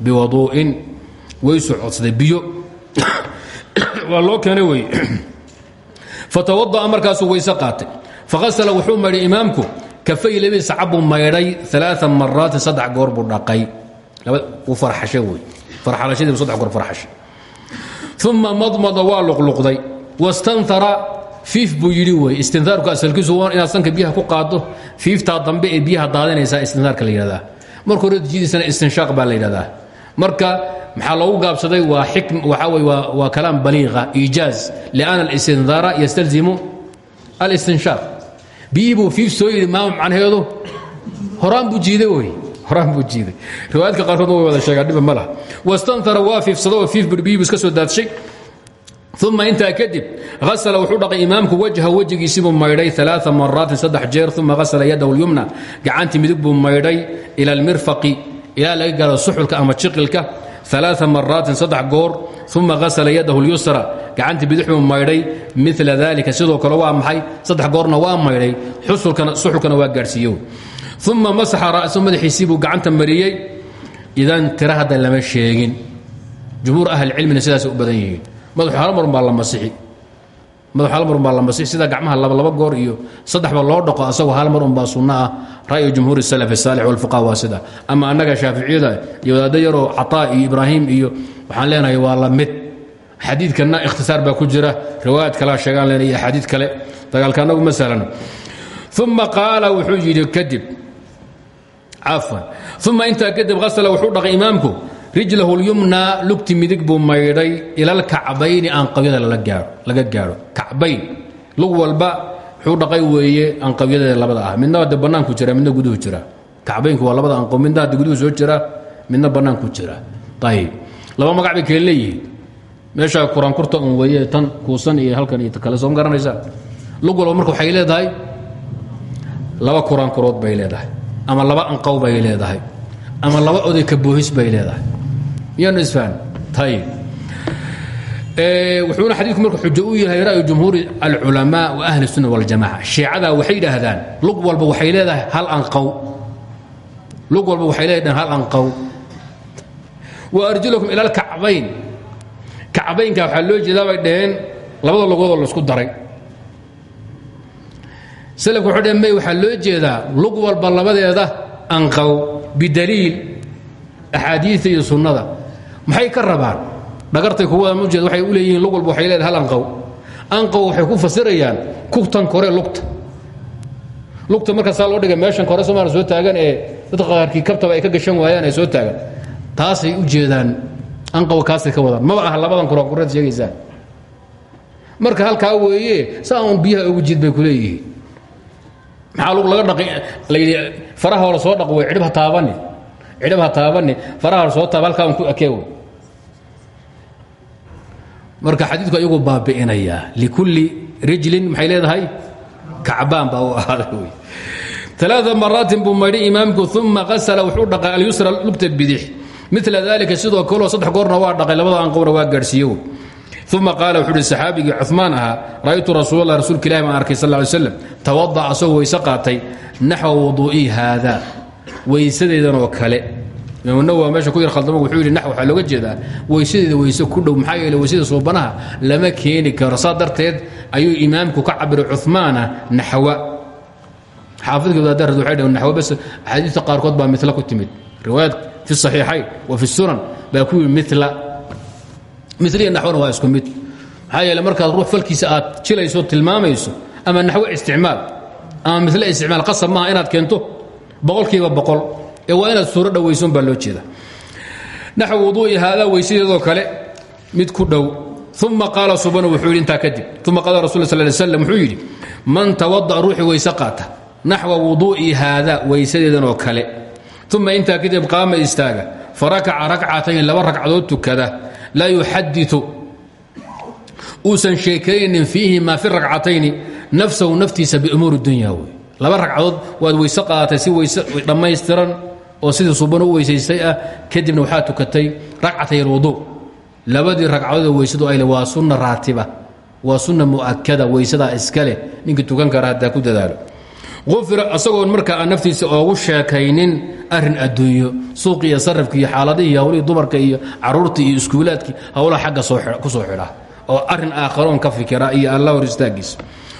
biwaduu'in weysu codsaday biyo. Waa loo keenay wey fatawada'a markaasuu weyse qaatay. Faghasala wuxuu maydhay imaamku kafay labadiisa cabbuu maydhay aaaa maraatin saddex goor buu dhaqay. Uu farxashay wey farxalashadiibu saddex goor farxashay. Uma madmada waa luqluqday. Wastanara fiif buu yidhi wey istinhaarku asalkiisu inaad sanka biyaha ku qaaddo fiiftaa dambe ee biyaha daadinaysaa istinhaarka la yidhahdaa. Marka hore jidiisana marka maxaa loogu gaabsaday? Waa kalaam baliiqa iijaaz. Lianna alistindaara yastalzimu alistinshaaq biyii buu fiif soo yidhi macnaheedu horaan buu jiiday wey. Horaan buu jiiday. Way wada sheegaan dhiba ma laha. Wastanara waa fiifsado oo fiif biyiibu iska soo daadshay. Uma intaa kadib hasla wuxuu dhaqay imaamku wajha wejigiisibuu maydhay aa maraatin saddex jeer. Uma hasla yadahu lyumna gacantii midig buu maydhay ila almirfaqi ilaa laga gaaro suxulka ama jiqilka aa maraatin saddex goor uma hasla yadahu lyusra gacantii bidix buu maydhay mila dalika sidoo kale waa maxay? Saddex goorna waa maydhay suxulkana waa gaadhsiiye uma masaxa ra'su madaxiisii buu gacanta idan tira lama sheegin. Jumhuur ahlicilmina sidaas u badan yihiin. Madaxu hal la masixi madaxu hal marun baa la masixi sida gacmaha laba laba goor iyo saddexba loo dhaqo asagoo hal mar un baa sunno ah ra'yu salaf saalix walfuqaha waa sida. Ama annaga shaaficiyada iyo wadaaddo yaroo cataa iyo iyo waxaan leenahay waa la mid. Xadiidkanna ikhtisaar baa ku jira riwaayad kalea sheegaan leenay iyo axaadiid kale. Dagaalka ma sahlano uma qaala wuxuu yidhi kadib cafwan uma intaa kadib hasla wuxuu dhaqay imaamku rijlahu lyumna lugti midig buu maydhay ilalkacbayni aanqawyada laga gaadho kacbayn lug walba wuxuu dhaqay weeye anqawyadeeda labada ah. Midna de bannaanku jira midna guduhu jira. Kacbaynku waa labada anqow midna hadda soo jira midna bannaanku jira. Ayib laba magac bay kale leeyihiin. Meesha kuraankurta un weeye tan kuusan iyo halkan iyo kale soo garanaysaa lug walba marka waxay leedahay laba kuraankurood bay leedahay. Ama laba anqow bay leedahay. Ama laba oday ka boohis bay leedahay miyaanu isfahn ayb wuxuuna xadiidku marka xujo u yahay ra'yu jumhuuri alculamaa wa ahli اsunna waljamaca shiicadaa waxay dhaahdaan lug walba waxay leedahay hal anqaw. Lug walba waxay leedahay hal anqaw. Wa arjulakum ila alkacbayn. Kacbaynka waxaa loo jeedaa bay dhaheen labada lugoodoo la isku daray. Slku wuxuu dhh may loo jeedaa lug walba labadeeda anqaw bidaliil axaadiida sunnada maxay ka rabaan? Dhagartay kuwada ujeed waxay u leeyihiin lug walba waxay leedahay hal anqow. Anqow waxay ku fasirayaan kugtan kore lugta. Lugta marka saa loo dhigay meeshan kore somaala soo taagan ee dadka qaarkii kabtaba ay ka gashan waayaan ee soo taagan. Taasay u jeedaan anqow kaasay ka wadaan maba aha labadan kurankureed sheegaysaan marka halkaa weeye saa biyaha ugu jiid bay ku leeyihiin. Maxaa lug laga dhaqi layidhi faraha soo dhaq wey cidhib ha taabani faraha soo taaba ku wey marka xadiidku ayagu baabi'inayaa likulli rijlin maxay leedahay? Kacbaan baa u ahaaday wy alaa maraatin buu maydhi imaamku wuxuu dhaqay alyusra lugta bidix. Mila dalika sidoo kaleo saddex goorna waa dhaqay labada anqowna waa gaadhsiiye uma qaala wuxuu uhi saxaabigii cumaan ra'aytu rasuulallah rasuulka ilahi baan arkay sal ly slam tawadaca asagoo weyse qaatay naxwa wuduu'ii haada weysadeedan oo kale imaamnawa meesha ku yar khaldamo wuxuu yidhi nax waxaa looga jeedaa. Weysadeeda weyse ku dhow maxaa yeele weysada suubanaha lama keeni karo. Saa darteed ayuu imaamku ka cabiray cumaana naxwa. Xaafidka wadaadda waxay dhaheen naxwo bas axaadiista qaarkood baa mila ku timid. Riwaayaad fi saxiixayn wa fi sunan baa ku yimid mila miliya naxwana waa isku mid. Maxaa yeele markaad ruux falkiisa aad jilayso tilmaamayso ama naxwo isticmaal ama mila isticmaal qasab maaha inaad keento boqolkiiba boqol ee waa inaad suuro dhowayson baa loo jeeda naxw wuduu'i haadaa weysadeedoo kale mid ku dhow. Uma qaala subanu wuxuu yidhi intaa kadib. Uma qaala rasul sal ly slam wuxuu yidhi man tawada'a ruuxii weyse qaata. Naxwa wuduu'i haada weysadeedan oo kale. Uma intaa kadib qaama istaaga. Farakaca rakcatayn laba ragcadood tukada. Laa yuxadiu uusan sheekaynin fiihima fi rakcatayni nafsahu naftiisa biumuuri dunya laba ragcadood waad weyse qaadatay si weyse dhammaystiran oo sidii suban u weysaystay ah kadibna waxaa tukatay racatay alwuduu labadii ragcadood weysadu ayle waa sunna raatiba waa sunna mu'akada weysadaa iska leh ninkii tukan kara haddaa ku dadaalo. Ufira asagoon markaa aan naftiisa oogu sheekaynin arrin adduunyo suuqi iyo sarafki iyo xaaladihii hawlihii dumarka iyo caruurtii iyo iskuulaadkii howlaha xagga ku soo xidha oo arrin aakharoon ka fikira iyo alla hor istaagiisa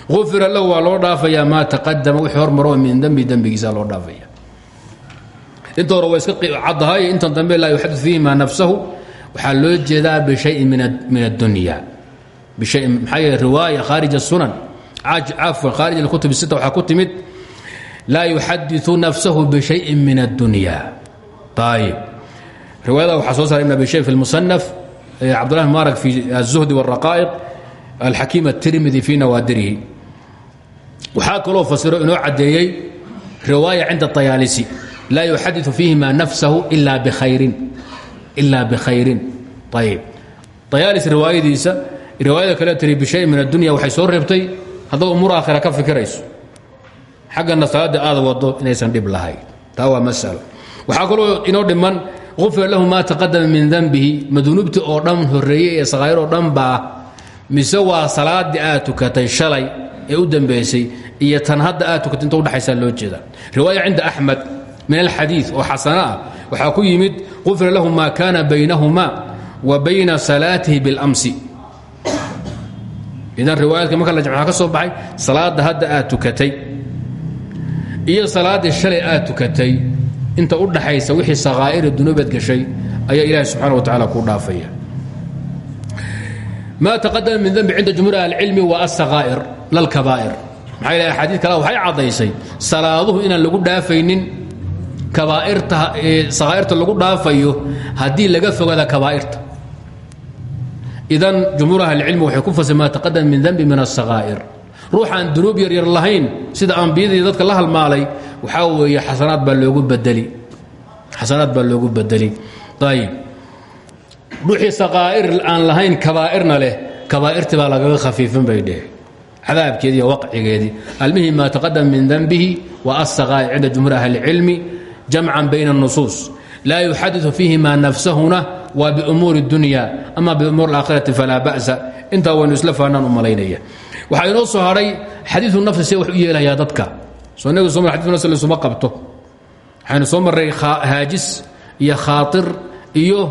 ufira lahu waa loo dhaafayaa maa hormaro min dembi dembigiisa loo dhaafaya inta hore waa iska caddahay intan dambe laa yuxadid fiihima nafsahu waxaa loo jeedaa bishayin min addunya bishayin maxaa yeele riwaaya khaarij الsunan cafwan khaarij اlkutub sita waxaa ku timid laa yuxadiثu nafsahu bishayin min اddunya ayib riwaayada waxaa soo saaray ibn abi shay fi اlmusanaf cabdullah mubarak fi الzuhdi wالraqaa'iq alxakiim الtirmidi fi nawaadirihi waxaa kaloo fasiro inoo caddeeyey riwaaya cinda طayaalisi laa yuxadiثu fiihima nafsahu ila bkhayrin ila bikhayrin ayib طayaalis riwaayadiisa riwaayada kale tiri bishayin min addunya waxay soo reebtay haddaad umuur aakhira ka fikirayso xaggana salaada aad wado inaysan dhib lahayn taa waa masalo waxaa kaloo inoo dhiman ufira lahu maa taqadama min denbihi madunuubti oo dhan horeeyey ee sakaa'ir oo dhan baa mise waa salaadii aad tukatay shalay ee u dambaysay iyo tan hadda aad tukatay inta udhexaysaa loo jeeda riwaaya cinda axmed min alxadiid oo xasana ah. Waxaa ku yimid ufira lahu maa kaana baynahuma wa bayna salaatihi biاlamsi idan riwaayaadka marka la jamca ka soo baxay salaadda hadda aad tukatay iyo salaaddii shalay aad tukatay inta u dhaxaysa wixii sakaa'ira dunuubeed gashay ayaa ilaahi subxaana wa tacala kuu dhaafaya. Maa taqadama min denbi cinda jumhuur ahlicilmi waa asakaa'ir lalkabaa'ir maxaa yidhaha axaadiid kale waxay caddaysay salaaduhu inaan lagu dhaafaynin sakaa'irta lagu dhaafayo haddii laga fogaada kabaa'irta. Idan jumhuur ahlicilmi waxay ku fasir maa taqadama min denbi min asakaa'ir ruuxaan dunuub yaryar lahayn sida ambiyadii dadka la halmaalay waxaa weeye xasanaad baa loogu badeli xasanaad baa loogu bedeli ayib ruuxii sakaa'ir aan lahayn kabaa'irna leh kabaa'irtii baa lagaga khafiifin bay dheh cadaabkeedii iyo waqcigeedii. Almihim maa taqadama min denbihi wa asakaa'ir cinda jumhuur ahlicilmi jamcan bayna الnusuus laa yuxadiثu fiihima nafsahuna waa biumuuri اdunya ama biumuur اlaakhirati falaa ba'sa intaa waynu isla faanaan u malaynaya waxaa inoo soo hadhay xadiiu nafsi see wax u yeelayaa dadka soo nagi so xadiu nafsi laysuma qabto waxaynu soo marray haajis iyo khaair iyo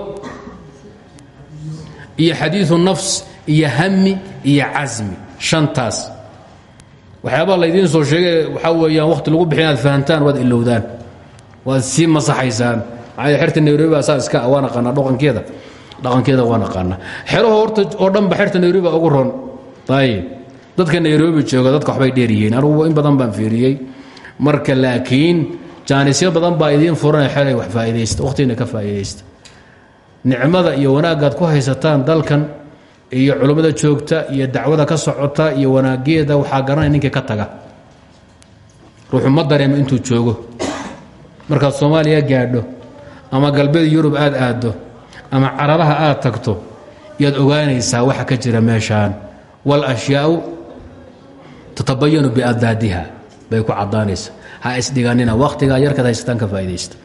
iyo xadiiu nafs iyo hami iyo casmi shantaas waxyaabaa laydiin soo sheegay waxaa weeyaan wakhti lagu bixi inaad fahantaan waad ilowdaan waad sii masaxaysaan. Maxaa xerta nairobi saa iska waa naqaanaa dhaqankeeda. Dhaqankeeda waa naqaanaa xeraho horta oo dhanba xerta nairobi ugu ron ayib dadka nairobi jooga dadka waxbay dheeryihiin anugu in badan baan fiiriyey marka laakiin jaanisyo badan baa idiin furan xelay wax faa'idaysta wakhtiina ka faa'idaysta nicmada iyo wanaaggaad ku haysataan dalkan iyo culummada joogta iyo dacwada ka socota iyo wanaageeda waxaa garanaya ninkii ka taga. Ruuxu dareemo intuu joogo markaad soomaaliya gaadho ama galbeed yurub aad aaddo ama carabaha aad tagto yaad ogaanaysaa waxa ka jira meeshaan wاlashyaau tatabayanu biadaadiha bay ku cadaanaysa ha isdhiganina wakhtigaa yarkaad haysataan ka faa'idaysta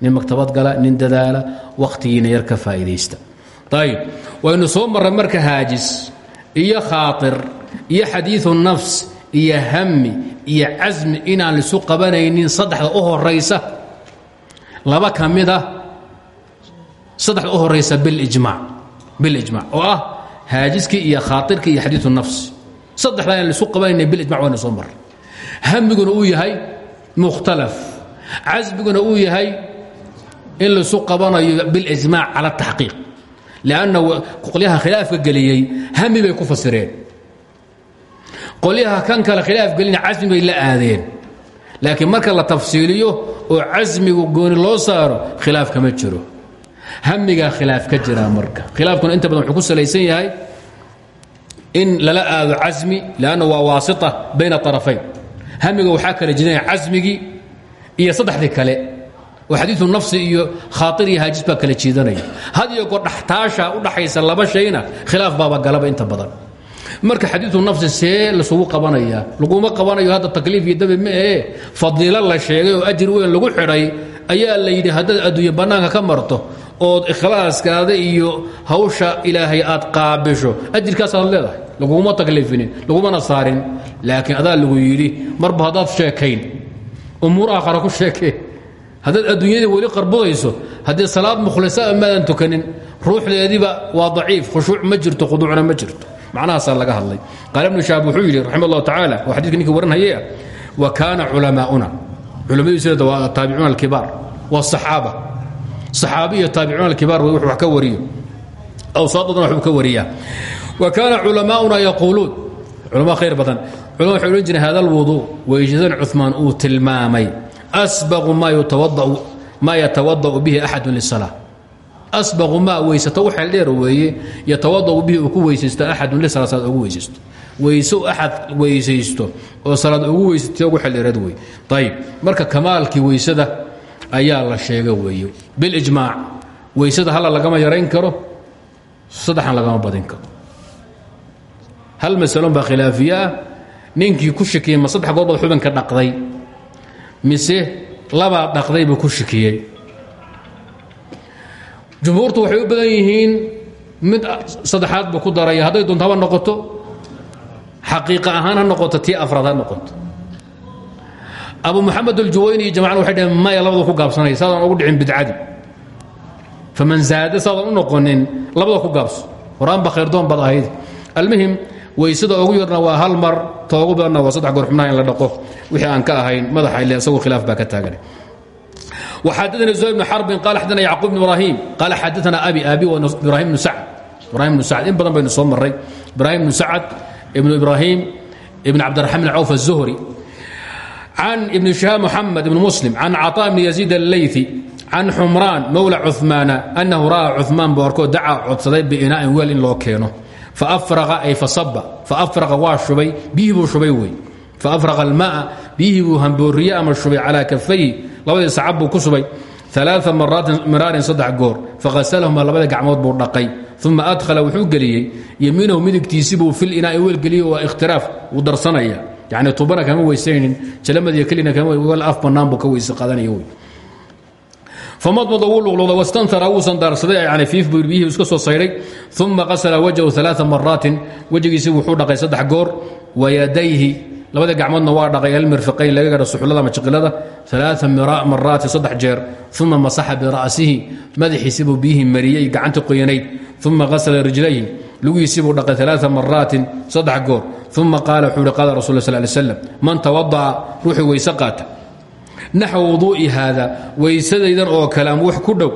nin maktabad gala nin dadaala wakhtigiina yar ka faa'idaysta ayib waynu soo marray marka haajis iyo khaaطir iyo xadiiثu nafs iyo hami iyo casmi inaan lisu qabanaynin saddexda u horaysa laba ka mida saddexda u horaysa bilijmac bilijmac oo ah haajiskii iyo khaairkii iyo xadiiثu nafs. Saddexdaa aan lisu qabanaynin bilijmac waynu soo marray hamiguna uu yahay mukhtalaf. Casmiguna uu yahay in laisu qabanayo bilijmac cala taxqiiq lanna qolyaha khilaafka geliyey hami bay ku fasireen. Qolyaha kan kale khilaaf gelina casmi bay la aadeen laakiin marka la tafsiiliyo oo casmigu gooni loo saaro khilaaf kama jiro. Hamigaa khilaaf ka jira marka. Khilaafkuna inta badan wuxuu ku yahay in lala aado casmi lanna waa waasita bayna طarafayn hamiga waxaa kala jirinaya casmigii iyo saddexdii kale oo xadiiu nafsi iyo khaair iyo haajis baa kala jiidanaya. Had iyo goor laba shayna khilaaf baaba galaba inta badan marka xadiiu nafsi see lasugu qabanaya laguma qabanayo hadda takliif iyo dabi ma ahee fadiilo la sheegay oo ajir weyn lagu xidhay ayaa la yidhi haddaad adduunye bannaanka ka marto ood ikhlaaskaada iyo hawsha ilaahay aad qaabisho ajirkaasaad leedahay. Laguma takliifinin lagumana saarin. Laakiin adaa lagu yidhi marba haddaad sheekayn umuur aakhara ku sheekeen haddaad adduunyadii weli qarbudayso haddii salaad mukhlisa maadan tukanin ruuxdeediba waa daciif khushuuc ma jirto khuduucna macnahaasaa laga hadlay. Qaala ibnu shaab wuxuu yidhi raxima allahu tacaala oo xadidka ninkii waranhayay ah wa kaana culamaa'una culamadiisuna waa taabicuuna alkibaar wاsaxaaba saxaabi iyo taabicuuna alkibaar w wax ka wariyo awsaadaduna waxbuu ka wariyaa. Wa kaana culamaa'una yaquuluun. Culama khayr badan. Culama waxay odhan jireen hada alwuduu weysadan cumaan uu tilmaamay asbaqu maa yatawada'u bihi axadu lisalaa asbaqu maa weysato u xeeldheer weeye yatawada'u bihi uu ku weysaysto axadun lisala salaad ugu weysaysto. Weyse axad weysaysto oo salaad ugu weysatay ugu xeeldheereed wey ayib marka kamaalkii weysada ayaa la sheega weeye. Bilijmaac weysada hala lagama yarayn karo saddexan lagama badin karo. Hal masalon baa khilaafiye ah ninkii ku shakiyey ma saddex goor baad xubinka dhaqday mise labaa dhaqday buu ku shikiyey jumhuurtu waxay u badan yihiin mid saddexaad buu ku daraya hadday doonto haba noqoto. Xaqiiqa ahaan ha noqoto tii afraad ha noqoto. Abu moxamed aljuwayni iyo jamacana waxay dhaheen maya labada ku gaabsanaya saadaan ugu dhicin bidcadi faman zaada saadaan u noqonin labada ku gaabso. Horaanba khayrdoon baad ahayd. Almuhim weysada ugu yarna waa hal mar ta ugu badanna waa saddex goor xubnaha in la dhaqo. Wixii aan ka ahayn madaxa ile isagu khilaaf baa ka taagan وxadثna زهير بن xرب قال xadثna يعقوب بن إبراهيم قال xadثna أbي أbي إبراهيم بن سعد إبراهيم بن سعد in badan baynu soo maray إبراهيم بن سعد بن إبراهيم بن عبدالرحمن العوف الزهري عن ابن شهاب محمد بن مسلم عن عطاء بن يزيد الليثي عن xمrان mولى cثمان أنه rأى cثmaan bu arkoo dacaa codsaday بinاءin weel in loo keeno faafraqa ay fasaba faafraqa waa shubay biyihii buu shubay wey faafraqa almaa biyihii buu hambooriye ama shubay calaa kafayhi labadii sacab buu ku subay aa miraarin saddex goor faqasalahuma labada gacmood buu dhaqay uma adhala wuxuu geliyey yemiinahu midigtiisibuu fil inaai weel geliyey waa ikhtiraaf wuu darsanaya yani tubana kama weysaynin jalamadiyo kelina kama af bannaan buu ka weyse qaadanaya wey famadmada wuu luqluqday wastantara wuusan daarsaday yani fiif buu biyihii iska soo saydhay uma qasala wajhahu ثalaaثa maraatin wejigiisii wuxuu dhaqay saddex goor wayadayhi labada gacmoodna waa dhaqay almirfaqayn laga gaha suxulada ama jiqilada alaa maraati saddex jeer uma masaxa bira'sihi madaxiisibuu biyihii mariyey gacantii qoyanayd uma hasala rijlayhi lugihiisibuu dhaqay alaa maraatin saddex goor uma qaala wuxuu hi qaala rasul sal lay slam man tawada'a ruuxii weyse qaata. Naxwa wuduu'i haada weysadaydan oo kale ama wax ku dhow.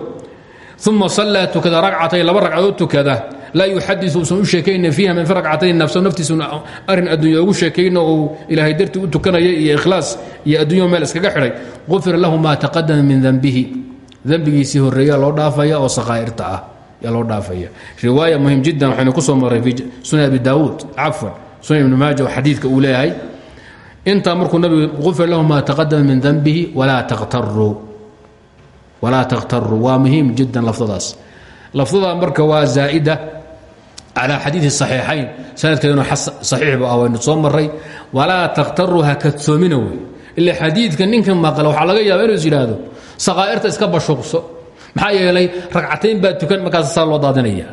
Uma sallaa tukada racatay laba ragcadood tukada laa yuxadiu usan u sheekayna fiiha min fi ragcatayn nafsa naftiisun arrin adduunya ugu sheekayno uu ilaahay dartii u tukanaya iyo ikhlaas iyo adduunya meel iskaga xidhay qufira lahu maa taqadama min dembihi dembigiisii horreeya loo dhaafaya oo sakhaa'irta ah yaa loo dhaafaya. Riwaaya muhiim jiddan waxaynu ku soo marray fi sunan abi daawuud cafwan sunan ibni maaja oo xadiidka uu leeyahay intaa markuu nabigu ufir lahu maa taqadama min danbihi walaa takhtaruu waa muhiim jiddan lafdadaas. Lafdadaa marka waa zaa'ida calى xadiidi صaxiixayn sanadkeeduna saxiix bu ah waynu soo maray walaa takhtaru ha kadsoomina wey. Ila xadiidka ninka maqla waxaa laga yaaba inuu is yidhaahdo sakaa'irta iska bashuuqso maxaa yeelay ragcatayn baa tukan markaas saa loo daadinaya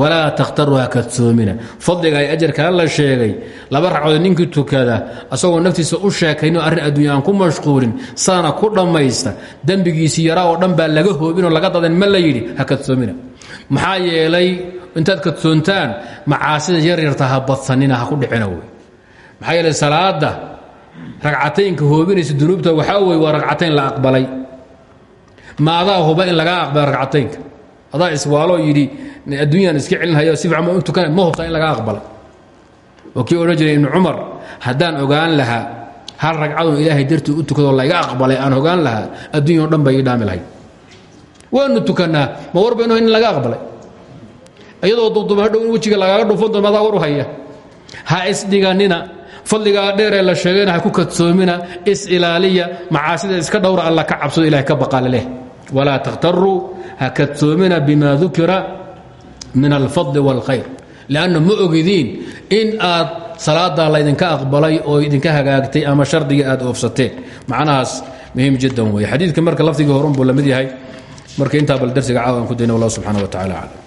walaa takhtaru ha kadsoomina fadliga ay ajarkaa la sheegay laba ragcadood ninkii tukada asagoo naftiisa u sheekayn oo arrin adduunya aan ku mashquulin saana ku dhammaysta dembigiisii yaraa oo dhan baa laga hoobinoo laga daadin ma maxaa yeelay intaad kadsoontaan macaasida yaryarta ha badsanina ha ku dhicina wey. Maxaa yeelay salaada ragcataynka hoobinaysa dunuubta waxaa wey waa ragcatayn la aqbalay. Ma adaa huba in lagaa aqbala ragcataynka adaa iswaaloo yidhi adduunyaan iska celinhayo si fiican ma u tukana ma hubtaa in laga aqbalay oo kii odhan jiray ibnu cumar haddaan ogaan lahaa hal ragcadoo ilaahay dartii u tukadoo layga aqbalay aan ogaan lahaa adduunya dhan bay ii waanu tukannaa ma warbayno in laga aqbalay. Iyadoo dubduba hadhow in wejiga dhufan doon war u haya. Ha isdhiganina fadligaa dheeree la sheegayna ha ku kadsoomina is-ilaaliya macaasida iska dhowra alla ka cabsado ilahay ka baqaale leh. Walaa ha kadsoomina bima dukira min alfadli wاlkhayr lanna ma ogidiin in aad salaadaa laydinka aqbalay oo idinka hagaagtay ama shardiga aad oofsateen. Macnahaas muhiim jiddan wey xadiidka marka lafdigii horun buu la yahay marka intaa bal darsiga caawa aan ku dayna wallah subxana wa tacala aclam